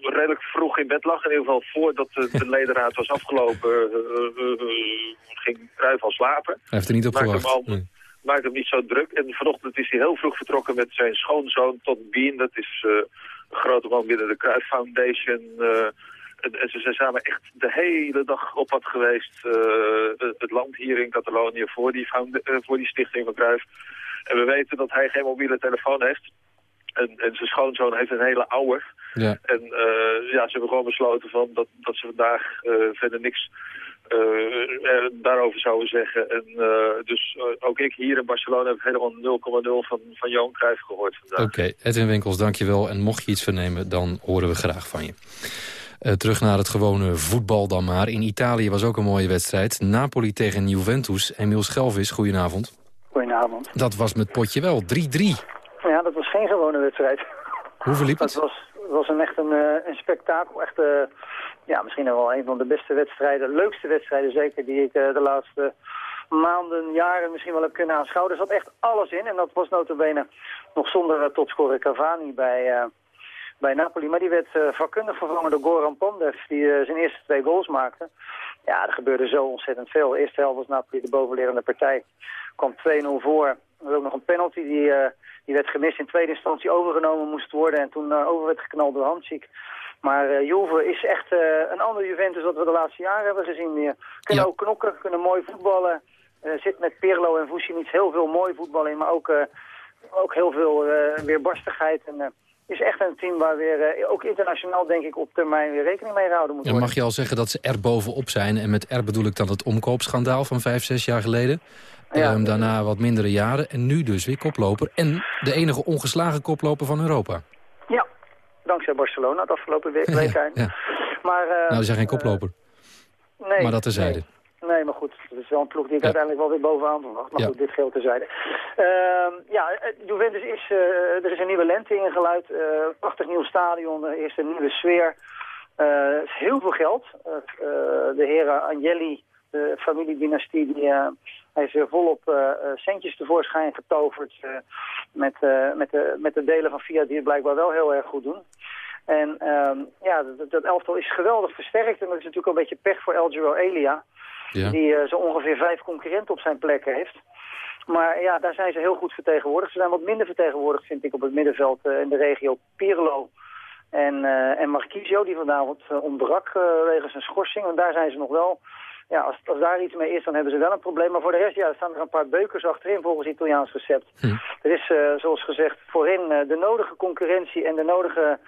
redelijk vroeg in bed lag. In ieder geval voordat de, de ledenraad was afgelopen, uh, uh, uh, ging Cruijff al slapen. Hij heeft er niet op gewacht. Maakte hem, al, nee. hem niet zo druk. En vanochtend is hij heel vroeg vertrokken met zijn schoonzoon Todd Bean. Dat is een grote man binnen de Cruijff Foundation. En, en, ze zijn samen echt de hele dag op pad geweest. het land hier in Catalonië voor die, voor die stichting van Cruijff. En we weten dat hij geen mobiele telefoon heeft. En, en zijn schoonzoon heeft een hele oude. Ja. En uh, ja, ze hebben gewoon besloten van dat, dat ze vandaag uh, verder niks uh, daarover zouden zeggen. En dus ook ik hier in Barcelona heb helemaal 0,0 van, van Johan Cruijff gehoord vandaag. Oké, okay. Edwin Winkels, dankjewel. En mocht je iets vernemen, dan horen we graag van je. Uh, terug naar het gewone voetbal dan maar. In Italië was ook een mooie wedstrijd. Napoli tegen Juventus. Emiel Schelvis, goedenavond. Goedenavond. Dat was met potje wel, 3-3. Ja, dat was geen gewone wedstrijd. Hoe verliep het? Het was, was een echt een, eh, een spektakel. Echt, eh, ja, misschien wel een van de beste wedstrijden, leukste wedstrijden zeker, die ik eh, de laatste maanden, jaren misschien wel heb kunnen aanschouwen. Er zat echt alles in en dat was notabene nog zonder uh, topscorer Cavani bij, bij Napoli. Maar die werd vakkundig vervangen door Goran Pandev, die zijn eerste twee goals maakte. Ja, er gebeurde zo ontzettend veel. De eerste helft was Napoli de bovenlerende partij. kwam 2-0 voor. Was ook nog een penalty die, uh, die werd gemist. In tweede instantie overgenomen moest worden. En toen uh, over werd geknald door Hamsik. Maar uh, Juve is echt een ander Juventus dat we de laatste jaren hebben gezien. Die kunnen ook knokken, kunnen mooi voetballen. zit met Pirlo en Vucinic heel veel mooi voetbal in. Maar ook, ook heel veel weerbarstigheid. En, is echt een team waar weer, eh, ook internationaal denk ik, op termijn weer rekening mee gehouden moet worden. En mag je al zeggen dat ze er bovenop zijn? En met er bedoel ik dan het omkoopschandaal van vijf, zes jaar geleden. Ja, um, daarna wat mindere jaren en nu dus weer koploper. En de enige ongeslagen koploper van Europa. Ja, dankzij Barcelona het afgelopen week. ja, ja. Maar, uh, nou, ze zijn geen koploper. Uh, nee. Maar dat terzijde. Nee. Nee, maar goed, het is wel een ploeg die ik uiteindelijk wel weer bovenaan verwacht. Maar goed, dit geldt terzijde. Uh, ja, Juventus is, uh, er is een nieuwe lente ingeluid. Uh, prachtig nieuw stadion, er is een nieuwe sfeer. Uh, is heel veel geld. de heren Agnelli, de familiedynastie, die heeft weer volop centjes tevoorschijn getoverd. met, met, de, met de delen van Fiat die het blijkbaar wel heel erg goed doen. En ehm, ja, dat, dat, elftal is geweldig versterkt. En dat is natuurlijk een beetje pech voor El Elia. Ja. Die uh, zo ongeveer vijf concurrenten op zijn plek heeft. Maar ja, daar zijn ze heel goed vertegenwoordigd. Ze zijn wat minder vertegenwoordigd, vind ik, op het middenveld uh, in de regio Pirlo en, uh, en Marquisio, die vanavond ontbrak wegens een schorsing. En daar zijn ze nog wel. Ja, als, als daar iets mee is, dan hebben ze wel een probleem. Maar voor de rest, ja, er staan er een paar beukers achterin volgens Italiaans recept. Hm. Er is, zoals gezegd, voorin de nodige concurrentie en de nodige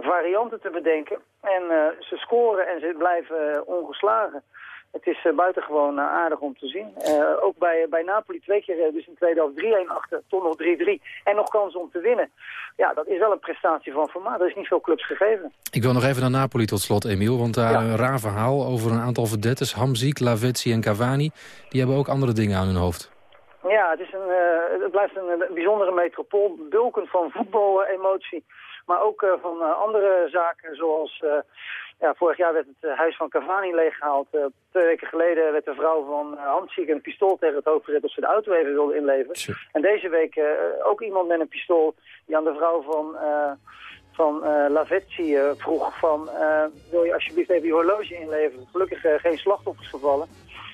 varianten te bedenken. En ze scoren en ze blijven ongeslagen het is uh, buitengewoon uh, aardig om te zien. Uh, ook bij, bij Napoli twee keer, dus in de tweede helft 3-1 achter, toch nog 3-3. En nog kans om te winnen. Ja, dat is wel een prestatie van formaat. Er is niet veel clubs gegeven. Ik wil nog even naar Napoli tot slot, Emiel. Want daar ja. een raar verhaal over een aantal verdettes. Hamziek, Lavezzi en Cavani. Die hebben ook andere dingen aan hun hoofd. Ja, het, is een, het blijft een, bijzondere metropool. Bulkend van voetbal-emotie. Maar ook van andere zaken zoals ja, vorig jaar werd het huis van Cavani leeggehaald. Uh, twee weken geleden werd de vrouw van uh, Hamsik een pistool tegen het hoofd gezet... of ze de auto even wilde inleveren. En deze week uh, ook iemand met een pistool die aan de vrouw van, van Lavezzi vroeg van... wil je alsjeblieft even je horloge inleveren? Gelukkig geen slachtoffers gevallen.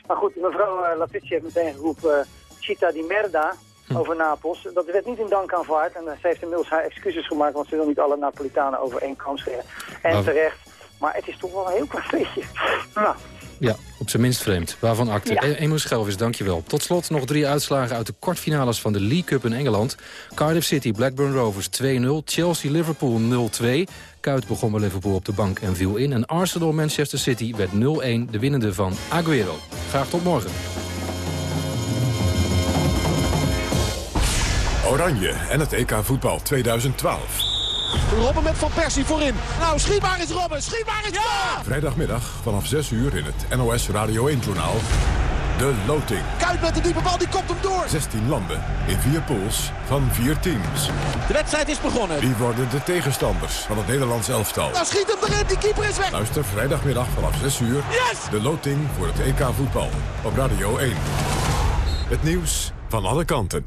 Maar goed, mevrouw Lavezzi heeft meteen geroepen... Città di merda, hm. over Napels. Dat werd niet in dank aanvaard. En ze heeft inmiddels haar excuses gemaakt, want ze wil niet alle Napolitanen over één kam scheren. En terecht. Maar het is toch wel een heel klein beetje. Nou. Ja, op zijn minst vreemd. Waarvan acte. Ja. E- Emo Schelvis, dankjewel. Tot slot nog drie uitslagen uit de kwartfinales van de League Cup in Engeland. Cardiff City, Blackburn Rovers 2-0. Chelsea-Liverpool 0-2. Kuit begon bij Liverpool op de bank en viel in. En Arsenal-Manchester City werd 0-1, de winnende van Aguero. Graag tot morgen. Oranje en het EK voetbal 2012. Robben met Van Persie voorin. Nou, schiet maar eens Robben, schiet maar eens! Ja! Vrijdagmiddag vanaf 6 uur in het NOS Radio 1-journaal. De loting. Kuit met de diepe bal, die komt hem door. 16 landen in vier pools van vier teams. De wedstrijd is begonnen. Wie worden de tegenstanders van het Nederlands elftal? Nou schiet hem erin, die keeper is weg. Luister vrijdagmiddag vanaf 6 uur. Yes! De loting voor het EK voetbal op Radio 1. Het nieuws van alle kanten.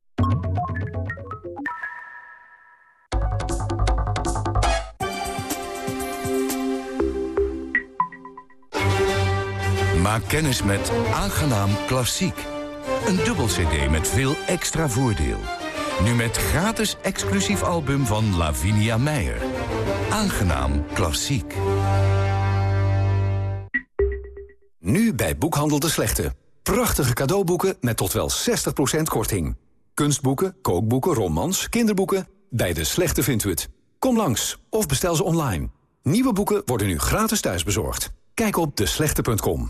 Maak kennis met Aangenaam Klassiek. Een dubbel cd met veel extra voordeel. Nu met gratis exclusief album van Lavinia Meijer. Aangenaam Klassiek. Nu bij Boekhandel de Slechte. Prachtige cadeauboeken met tot wel 60% korting. Kunstboeken, kookboeken, romans, kinderboeken Bij De Slechte vindt u het. Kom langs of bestel ze online. Nieuwe boeken worden nu gratis thuisbezorgd. Kijk op deslechte.com.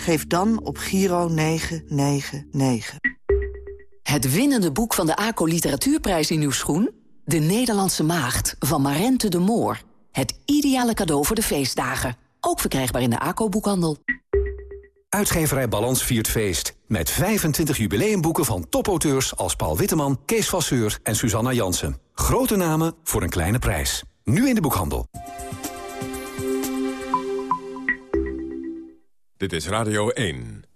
Geef dan op Giro 999. Het winnende boek van de ACO Literatuurprijs in uw schoen? De Nederlandse Maagd van Marente de Moor. Het ideale cadeau voor de feestdagen. Ook verkrijgbaar in de ACO-boekhandel. Uitgeverij Balans viert feest. Met 25 jubileumboeken van topauteurs als Paul Witteman, Kees Vasseur en Susanna Jansen. Grote namen voor een kleine prijs. Nu in de boekhandel. Dit is Radio 1.